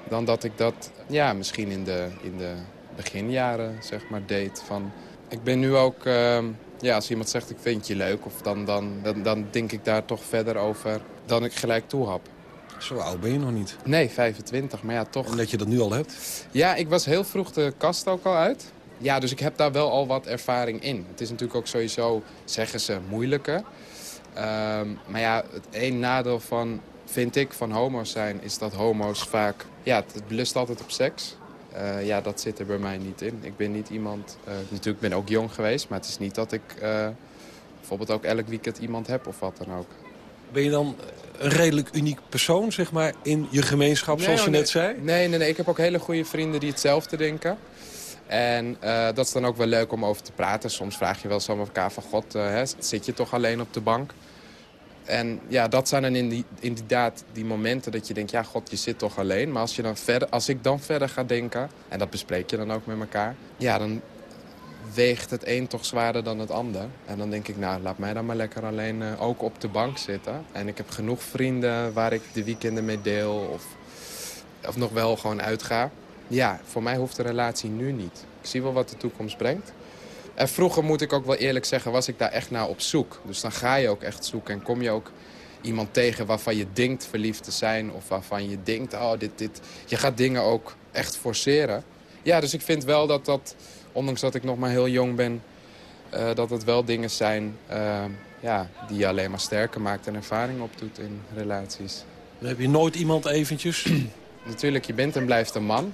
dan dat ik dat ja, misschien in de, in de beginjaren zeg maar, deed. Van, ik ben nu ook... eh, ja, als iemand zegt ik vind je leuk, of dan, dan, dan, dan denk ik daar toch verder over dan ik gelijk toe heb. Zo oud ben je nog niet. Nee, 25, maar ja, toch. En dat je dat nu al hebt? Ja, ik was heel vroeg de kast ook al uit. Ja, dus ik heb daar wel al wat ervaring in. Het is natuurlijk ook sowieso, zeggen ze, moeilijker. Ehm, maar ja, het één nadeel van, vind ik, van homo's zijn... is dat homo's vaak... Ja, het, belust altijd op seks. Eh, ja, dat zit er bij mij niet in. Ik ben niet iemand... eh, natuurlijk ben ik ook jong geweest, maar het is niet dat ik... eh, bijvoorbeeld ook elk weekend iemand heb of wat dan ook. Ben je dan een redelijk uniek persoon, zeg maar, in je gemeenschap, zoals je oh, net zei? Nee, nee, nee. Ik heb ook hele goede vrienden die hetzelfde denken. En eh, dat is dan ook wel leuk om over te praten. Soms vraag je wel eens aan elkaar van... God, eh, hè, zit je toch alleen op de bank? En ja, dat zijn dan in die, inderdaad die momenten dat je denkt... ja, god, je zit toch alleen. Maar als, je dan verder, als ik dan verder ga denken... en dat bespreek je dan ook met elkaar... ja, dan weegt het een toch zwaarder dan het ander. En dan denk ik, nou, laat mij dan maar lekker alleen eh, ook op de bank zitten. En ik heb genoeg vrienden waar ik de weekenden mee deel... of, of nog wel gewoon uitga. Ja, voor mij hoeft de relatie nu niet. Ik zie wel wat de toekomst brengt. En vroeger, moet ik ook wel eerlijk zeggen, was ik daar echt naar op zoek. Dus dan ga je ook echt zoeken en kom je ook iemand tegen waarvan je denkt verliefd te zijn... of waarvan je denkt, oh, dit, dit... Je gaat dingen ook echt forceren. Ja, dus ik vind wel dat dat, ondanks dat ik nog maar heel jong ben... eh, dat het wel dingen zijn eh, ja, die je alleen maar sterker maakt... en ervaring opdoet in relaties. Dan heb je nooit iemand eventjes... Natuurlijk, je bent en blijft een man.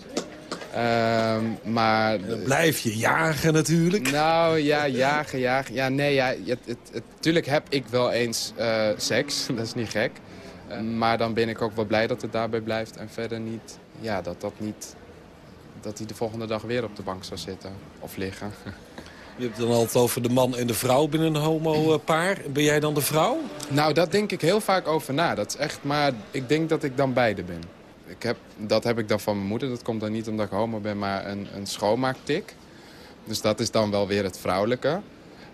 Ehm, maar... blijf je jagen natuurlijk. Nou, ja, jagen, jagen. Ja, nee, ja, het, het, het- tuurlijk heb ik wel eens eh, seks. dat is niet gek. Maar dan ben ik ook wel blij dat het daarbij blijft. En verder niet, ja, dat dat niet... Dat hij de volgende dag weer op de bank zou zitten. Of liggen. Je hebt het dan altijd over de man en de vrouw binnen een homo-paar. Ben jij dan de vrouw? Nou, dat denk ik heel vaak over na. Dat is echt, maar ik denk dat ik dan beide ben. Ik heb, dat heb ik dan van mijn moeder. Dat komt dan niet omdat ik homo ben, maar een, een schoonmaaktik. Dus dat is dan wel weer het vrouwelijke.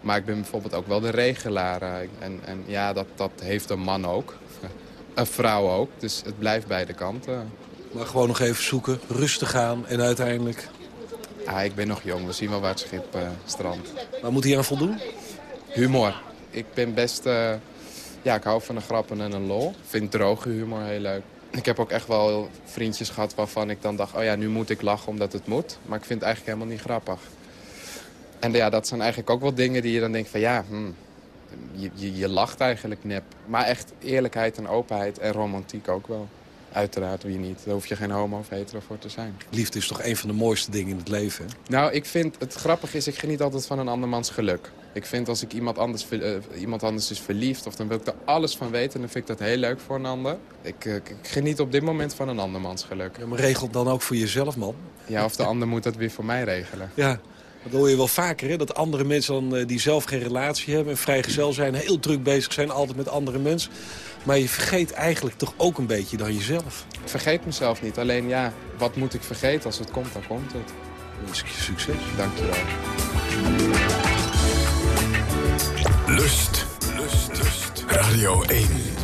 Maar ik ben bijvoorbeeld ook wel de regelaar. En, en ja, dat, dat heeft een man ook. Een vrouw ook. Dus het blijft beide kanten. Maar gewoon nog even zoeken, rustig aan en uiteindelijk... Ah, ik ben nog jong. We zien wel waar het schip eh, strandt. Waar moet hij aan voldoen? Humor. Ik ben best... eh, ja, ik hou van een grappen en een lol. Ik vind droge humor heel leuk. Ik heb ook echt wel vriendjes gehad waarvan ik dan dacht... oh ja, nu moet ik lachen omdat het moet. Maar ik vind het eigenlijk helemaal niet grappig. En ja, dat zijn eigenlijk ook wel dingen die je dan denkt van... ja, hmm, je, je, je lacht eigenlijk nep. Maar echt eerlijkheid en openheid en romantiek ook wel. Uiteraard, wie niet. Daar hoef je geen homo of hetero voor te zijn. Liefde is toch een van de mooiste dingen in het leven, hè? Nou, ik vind het grappig is, ik geniet altijd van een andermans geluk. Ik vind als ik iemand anders, eh, iemand anders is verliefd of dan wil ik er alles van weten... dan vind ik dat heel leuk voor een ander. Ik, eh, ik, geniet op dit moment van een andermans geluk. Ja, maar regel dan ook voor jezelf, man. Ja, of de ander moet dat weer voor mij regelen. Ja, dat hoor je wel vaker, hè? Dat andere mensen dan, eh, die zelf geen relatie hebben... en vrijgezel zijn, heel druk bezig zijn, altijd met andere mensen. Maar je vergeet eigenlijk toch ook een beetje dan jezelf. Ik vergeet mezelf niet. Alleen ja, wat moet ik vergeten? Als het komt, dan komt het. wens ik je succes. Dankjewel. Lust. Lust. Lust. Radio 1.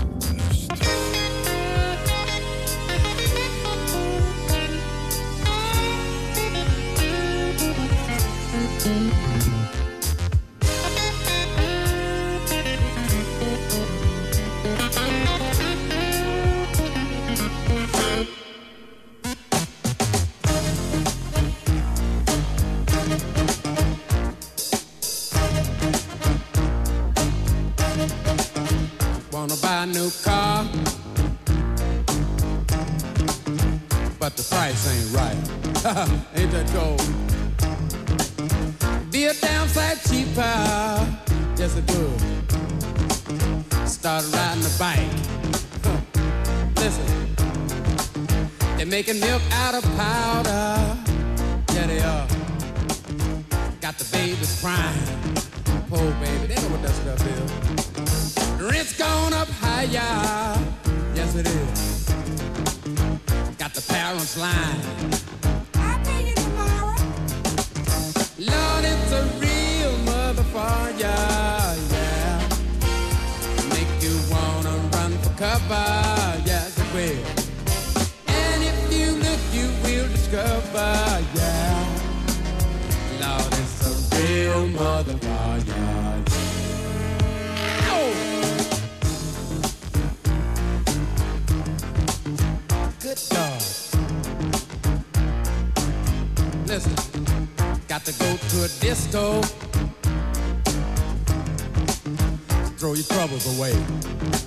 ain't that gold? Be a damn sight cheaper Yes, it would. Start riding a bike. Listen, they're making milk out of powder. Yeah, they are. Got the babies crying. Poor baby, they know what that stuff is. Rent's gone up higher. Yes, it is. Got the parents lying. Run for cover, yes it will. And if you look, you will discover, yeah. Lord, it's a real motherfucker. Oh! Good God. Listen, got to go to a disco. Throw your troubles away.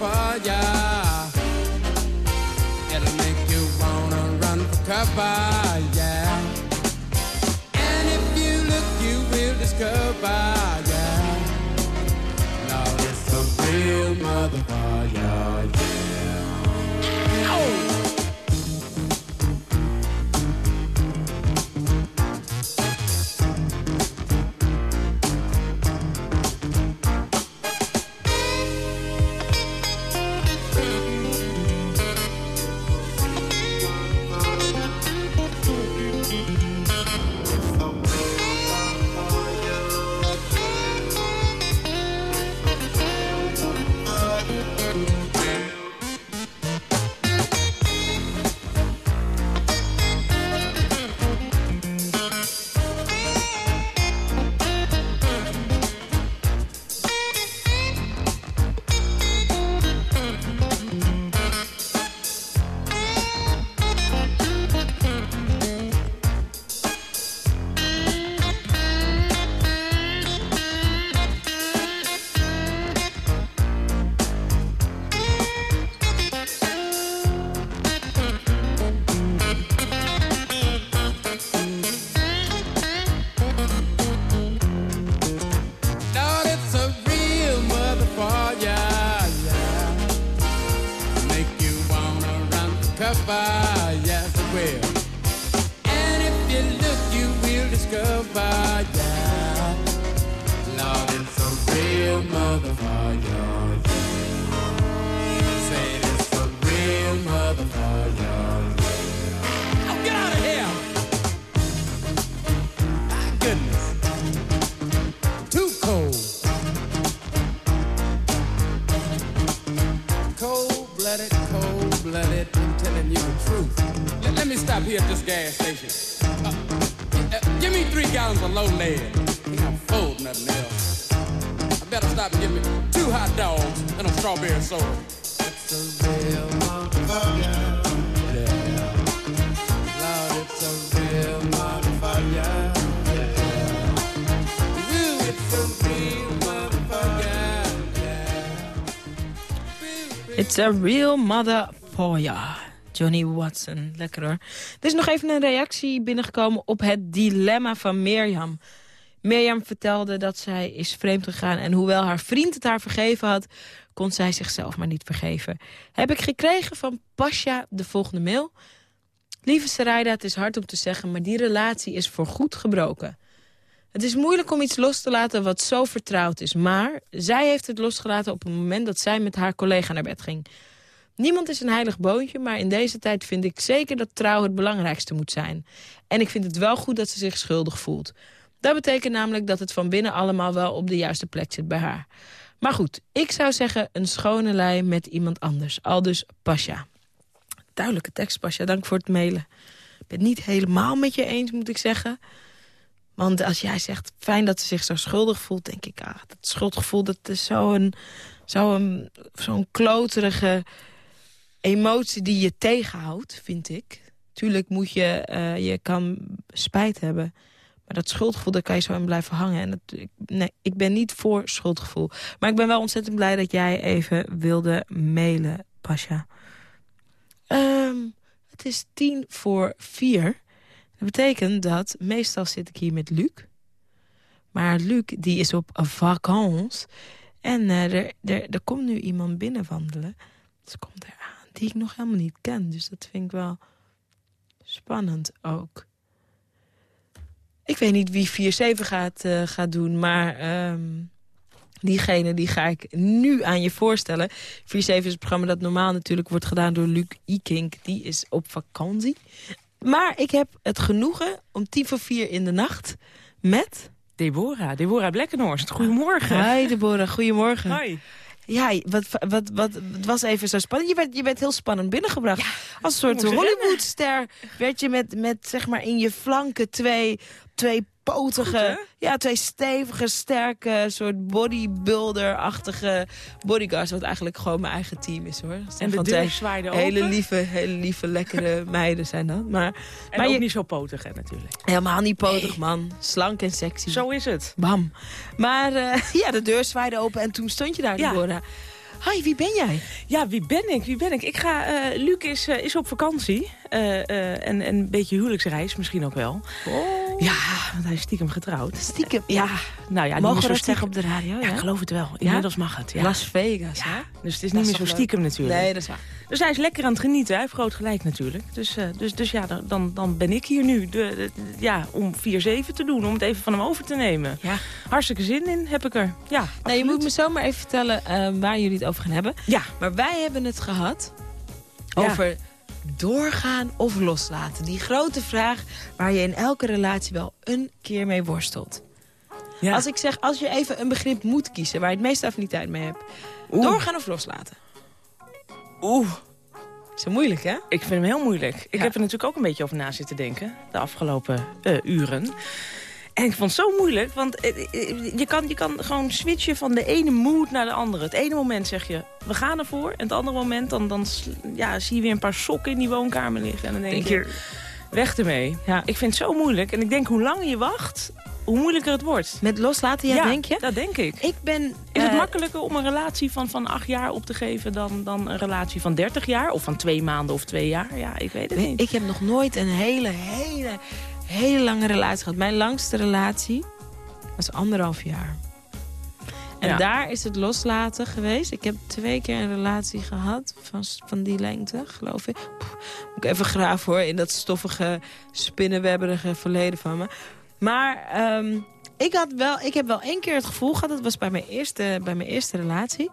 a real motherfucker. It'll make you wanna run for cover, yeah. And if you look, you will discover, yeah. Lord, it's a real motherfucker, motherfucker, soda. It's a real motherfucker. Yeah. It's a real. Ooh, it's a real motherfucker. Johnny Watson, lekker hoor. Er is nog even een reactie binnengekomen op het dilemma van Mirjam. Mirjam vertelde dat zij is vreemd gegaan... en hoewel haar vriend het haar vergeven had... kon zij zichzelf maar niet vergeven. Heb ik gekregen van Pasja de volgende mail. Lieve Sarayda, het is hard om te zeggen... maar die relatie is voorgoed gebroken. Het is moeilijk om iets los te laten wat zo vertrouwd is. Maar zij heeft het losgelaten op het moment dat zij met haar collega naar bed ging. Niemand is een heilig boontje, maar in deze tijd vind ik zeker dat trouw het belangrijkste moet zijn. En ik vind het wel goed dat ze zich schuldig voelt. Dat betekent namelijk dat het van binnen allemaal wel op de juiste plek zit bij haar. Maar goed, ik zou zeggen een schone lei met iemand anders. Al dus Pasja. Duidelijke tekst, Pasja. Dank voor het mailen. Ik ben het niet helemaal met je eens, moet ik zeggen. Want als jij zegt, fijn dat ze zich zo schuldig voelt... denk ik, ah, dat schuldgevoel, dat is zo'n zo'n zo'n kloterige emotie die je tegenhoudt, vind ik. Tuurlijk moet je, eh, je kan spijt hebben. Maar dat schuldgevoel, daar kan je zo in blijven hangen. En dat, ik, nee, ik ben niet voor schuldgevoel. Maar ik ben wel ontzettend blij dat jij even wilde mailen, Pasha. Ehm, het is tien voor vier. Dat betekent dat, meestal zit ik hier met Luc. Maar Luc, die is op vakantie. En eh, er, er, er komt nu iemand binnenwandelen. Ze komt er aan, die ik nog helemaal niet ken. Dus dat vind ik wel spannend ook. Ik weet niet wie 4-7 gaat, eh, gaat doen, maar ehm, diegene die ga ik nu aan je voorstellen. 4-7 is het programma dat normaal natuurlijk wordt gedaan door Luc Ikink. Die is op vakantie. Maar ik heb het genoegen om tien voor vier in de nacht met... Deborah, Deborah Blekkenhorst. Goedemorgen. Hi Deborah, goedemorgen. Hoi. Ja, wat, wat, wat, het was even zo spannend. Je werd, je werd heel spannend binnengebracht. Als een soort Hollywoodster werd je met, met zeg maar in je flanken twee, twee potige, ja, twee stevige, sterke, soort bodybuilder-achtige bodyguards. Wat eigenlijk gewoon mijn eigen team is, hoor. Zijn En de deur zwaaide hele open? lieve, hele lieve, lekkere meiden zijn dat. Maar, En maar ook je, niet zo potig, hè, natuurlijk. helemaal niet potig, man. Slank en sexy. Zo is het. Bam. Maar eh, ja, de deur zwaaide open en toen stond je daar, Ja. Deborah. Hi, wie ben jij? Ja, wie ben ik? Wie ben ik? Ik ga, eh, Luc is, eh, is op vakantie. Eh, eh, en, en een beetje huwelijksreis misschien ook wel. Oh. Ja, want hij is stiekem getrouwd. Stiekem, Ja, nou ja, Mogen we dat zeggen op de radio? Ja, ik geloof het wel. Inmiddels mag het. Ja. Las Vegas, hè? Dus het is niet meer zo stiekem natuurlijk. Nee, dat is waar. Dus hij is lekker aan het genieten. Hij heeft groot gelijk natuurlijk. Dus, eh, dus, dus ja, dan- dan, dan ben ik hier nu. De, ja, om 4-7 te doen. Om het even van hem over te nemen. Ja. Hartstikke zin in heb ik er. Ja, Nou, je moet me zomaar even vertellen waar jullie het over gaan hebben. Ja. Maar wij hebben het gehad over doorgaan of loslaten. Die grote vraag waar je in elke relatie wel een keer mee worstelt. Ja. Als ik zeg, als je even een begrip moet kiezen... waar je het meeste affiniteit mee hebt. Oeh. Doorgaan of loslaten? Oeh. Is zo moeilijk, hè? Ik vind hem heel moeilijk. Ik Ja. heb er natuurlijk ook een beetje over na zitten denken. De afgelopen eh, uren. En ik vond het zo moeilijk. Want eh, eh, je kan, je kan gewoon switchen van de ene mood naar de andere. Het ene moment zeg je, we gaan ervoor. En het andere moment, dan, dan ja, zie je weer een paar sokken in die woonkamer liggen. En dan denk, Denk je, weg ermee. Ja. Ik vind het zo moeilijk. En ik denk, hoe langer je wacht, hoe moeilijker het wordt. Met loslaten, ja, denk je? dat denk ik. Ik ben... Is het eh, makkelijker om een relatie van, van acht jaar op te geven... Dan, dan een relatie van 30 jaar? Of van twee maanden of twee jaar? Ja, ik weet het Nee, niet. Ik heb nog nooit een hele, hele, hele lange relatie gehad. Mijn langste relatie was anderhalf jaar. En Ja. daar is het loslaten geweest. Ik heb twee keer een relatie gehad van, van die lengte, geloof ik. Moet ik even graven hoor, in dat stoffige, spinnenwebberige verleden van me. Maar ehm, ik, had wel, ik heb wel één keer het gevoel gehad, dat was bij mijn eerste, bij mijn eerste relatie...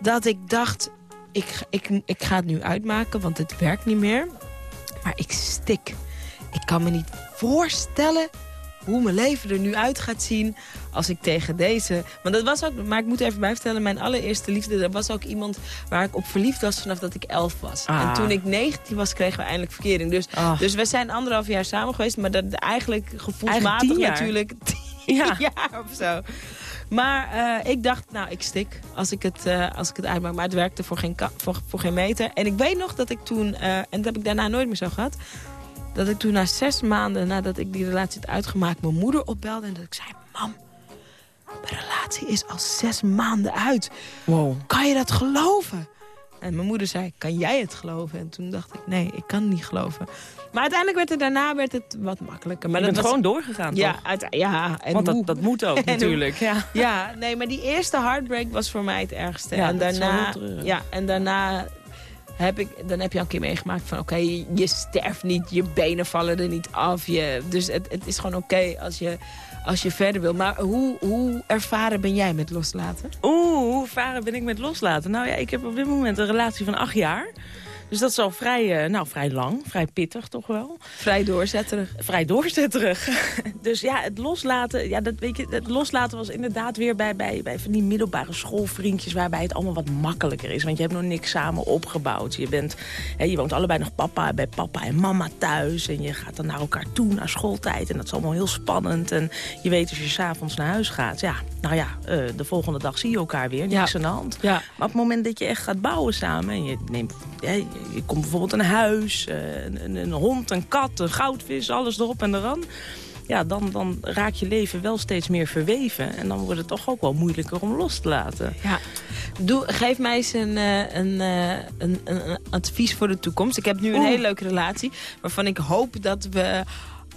dat ik dacht, ik, ik, ik ga het nu uitmaken, want het werkt niet meer. Maar ik stik. Ik kan me niet voorstellen hoe mijn leven er nu uit gaat zien als ik tegen deze... Want dat was ook, maar ik moet even bij vertellen, mijn allereerste liefde... dat was ook iemand waar ik op verliefd was vanaf dat ik elf was. Ah. En toen ik 19 was, kregen we eindelijk verkering. Dus, Ah. dus we zijn anderhalf jaar samen geweest, maar dat eigenlijk gevoelsmatig Eigenlijk tien jaar. natuurlijk... tien Ja. jaar of zo. Maar eh, ik dacht, nou, ik stik als ik het, eh, als ik het uitmaak. Maar het werkte voor geen, voor geen meter. En ik weet nog dat ik toen, eh, en dat heb ik daarna nooit meer zo gehad... dat ik toen na zes maanden nadat ik die relatie had uitgemaakt... mijn moeder opbelde en dat ik zei... Mam, mijn relatie is al zes maanden uit. Wow. Kan je dat geloven? En mijn moeder zei, kan jij het geloven? En toen dacht ik, nee, ik kan het niet geloven. Maar uiteindelijk werd het daarna werd het wat makkelijker. Maar je dat bent was- gewoon doorgegaan, ja, toch? uit, ja, en Want dat, dat moet ook natuurlijk. Ja. Ja, nee, maar die eerste heartbreak was voor mij het ergste. Ja, en, daarna, ja, en daarna heb ik, dan heb je al een keer meegemaakt van... oké, je, sterft niet, je benen vallen er niet af. Je, dus het, het is gewoon oké als, je, als je verder wil. Maar hoe, hoe ervaren ben jij met loslaten? Oeh, hoe ervaren ben ik met loslaten? Nou ja, ik heb op dit moment een relatie van acht jaar. Dus dat is al vrij, eh, nou, vrij lang, vrij pittig toch wel. Vrij doorzetterig. Vrij doorzetterig. dus ja, het loslaten, ja, dat, weet je, het loslaten was inderdaad weer bij, bij, bij van die middelbare schoolvriendjes... waarbij het allemaal wat makkelijker is. Want je hebt nog niks samen opgebouwd. Je, bent, hè, je woont allebei nog papa bij papa en mama thuis. En je gaat dan naar elkaar toe, naar schooltijd. En dat is allemaal heel spannend. En je weet als je s'avonds naar huis gaat... ja, nou ja, eh, de volgende dag zie je elkaar weer, niks aan de hand. Ja. Maar op het moment dat je echt gaat bouwen samen... en je, neemt, je, je komt bijvoorbeeld een huis, eh, een, een, een hond, een kat, een goudvis... alles erop en eraan... Ja, dan, dan raakt je leven wel steeds meer verweven. En dan wordt het toch ook wel moeilijker om los te laten. Ja. Doe, geef mij eens een, eh, een, een, een, een advies voor de toekomst. Ik heb nu een Oeh. hele leuke relatie... waarvan ik hoop dat we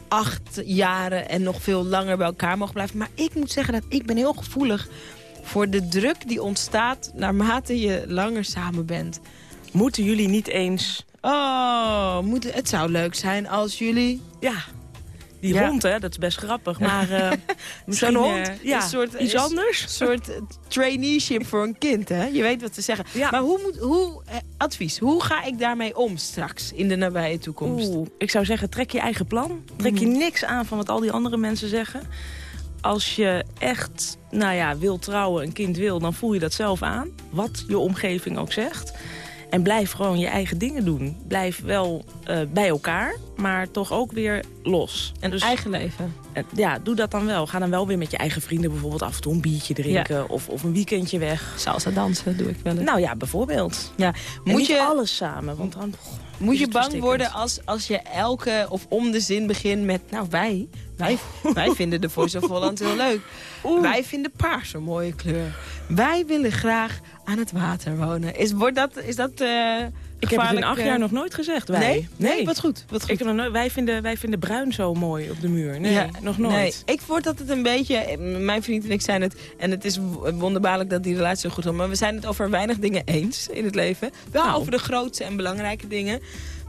acht jaren en nog veel langer bij elkaar mogen blijven. Maar ik moet zeggen dat ik ben heel gevoelig voor de druk die ontstaat... naarmate je langer samen bent. Moeten jullie niet eens... Oh, moet, het zou leuk zijn als jullie... Ja, die Ja. hond, hè, dat is best grappig. Maar eh Zo'n hond eh, ja, een soort, iets is anders. Een soort traineeship voor een kind, hè? Je weet wat te zeggen. Maar hoe moet, hoe, eh, advies, hoe ga ik daarmee om straks in de nabije toekomst? Oeh, ik zou zeggen, trek je eigen plan. Trek je Mhm. niks aan van wat al die andere mensen zeggen. Als je echt, nou ja, wil trouwen, een kind wil, dan voel je dat zelf aan. Wat je omgeving ook zegt. En blijf gewoon je eigen dingen doen. Blijf wel eh, bij elkaar, maar toch ook weer los. En dus, Eigen leven. eh, ja, doe dat dan wel. Ga dan wel weer met je eigen vrienden bijvoorbeeld af en toe een biertje drinken. Of, of een weekendje weg. Salsa dansen doe ik wel eens. Nou ja, bijvoorbeeld. Ja, Moet je alles samen, want dan... moet je bang worden als, als je elke of om de zin begint met... Nou, wij, wij, wij vinden de Voice of Holland heel leuk. Wij vinden paars een mooie kleur. Wij willen graag aan het water wonen. Is, wordt dat, is dat eh Ik heb het in acht eh, jaar nog nooit gezegd, wij. Nee? Nee, wat goed. Wat goed. Ik heb nog nooit, wij, vinden, wij vinden bruin zo mooi op de muur. Nee, Ja, nog nooit. Nee, ik word dat het een beetje... Mijn vriend en ik zijn het... En het is wonderbaarlijk dat die relatie zo goed is. Maar we zijn het over weinig dingen eens in het leven. Wel Nou. over de grootste en belangrijke dingen.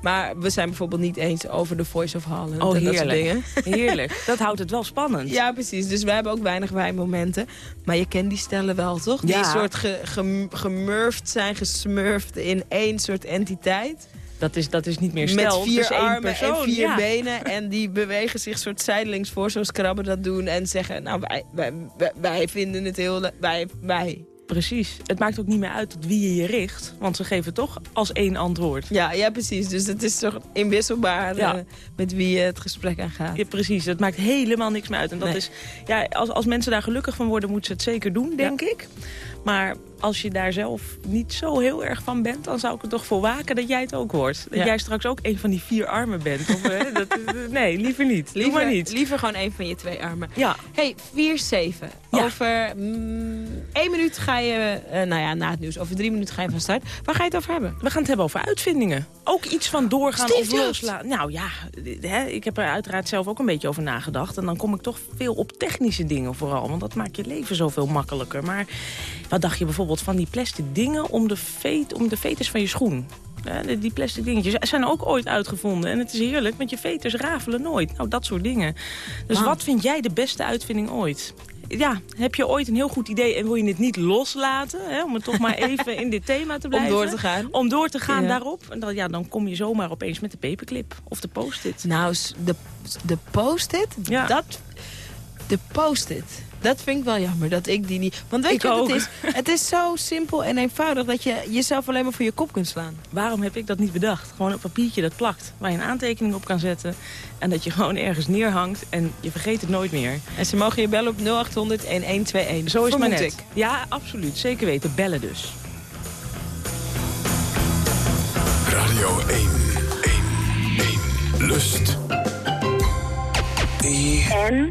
Maar we zijn bijvoorbeeld niet eens over de Voice of Holland. Oh, en dat soort heerlijk. dingen. Heerlijk. Dat houdt het wel spannend. Ja, precies. Dus wij hebben ook weinig wijnmomenten. Maar je kent die stellen wel, toch? Die Ja. soort ge, gem- gemurfd zijn, gesmurfd in één soort entiteit. Dat is, dat is niet meer stel. Met het vier armen en vier ja. benen. En die bewegen zich soort zijdelings voor zoals krabben dat doen. En zeggen, nou, wij, wij, wij, vinden het heel... Wij, wij. Precies. Het maakt ook niet meer uit tot wie je je richt. Want ze geven toch als één antwoord. Ja, ja, precies. Dus het is toch inwisselbaar Ja. eh, met wie je het gesprek aangaat. Ja, precies. Het maakt helemaal niks meer uit. En dat Nee. is, ja, als, als mensen daar gelukkig van worden, moeten ze het zeker doen, denk ik. Maar als je daar zelf niet zo heel erg van bent... dan zou ik er toch voor waken dat jij het ook wordt. Dat Ja. jij straks ook een van die vier armen bent. Of, hè, dat, eh, nee, liever niet. Liever Liever, maar niet. liever gewoon één van je twee armen. Ja. Hey, 4-7. Ja. Over mm, één minuut ga je, eh, nou ja, na het nieuws, over drie minuten ga je van start. Waar ga je het over hebben? We gaan het hebben over uitvindingen. Ook iets van doorgaan Steve of loslaten. Nou ja, hè, ik heb er uiteraard zelf ook een beetje over nagedacht. En dan kom ik toch veel op technische dingen vooral. Want dat maakt je leven zoveel makkelijker. Maar wat dacht je bijvoorbeeld van die plastic dingen om de, veet, om de veters van je schoen? Die- plastic dingetjes zijn ook ooit uitgevonden. En het is heerlijk, want je veters rafelen nooit. Nou, dat soort dingen. Dus wat vind jij de beste uitvinding ooit? Ja, heb je ooit een heel goed idee en wil je het niet loslaten? Hè, om het toch maar even in dit thema te Om blijven. door te gaan. Om door te gaan Ja. daarop. En dan, ja, dan kom je zomaar opeens met de paperclip of de post-it. Nou, de, de post-it, Ja. dat... De post-it. Dat vind ik wel jammer, dat ik die niet... Want weet Ik je wat ook. het is? Het is zo simpel en eenvoudig dat je jezelf alleen maar voor je kop kunt slaan. Waarom heb ik dat niet bedacht? Gewoon een papiertje dat plakt, waar je een aantekening op kan zetten. En dat je gewoon ergens neerhangt en je vergeet het nooit meer. En ze mogen je bellen op 0800 1121. Zo is het maar net. ik. Ja, absoluut. Zeker weten. Bellen dus. Radio 1, 1, 1. Lust. En?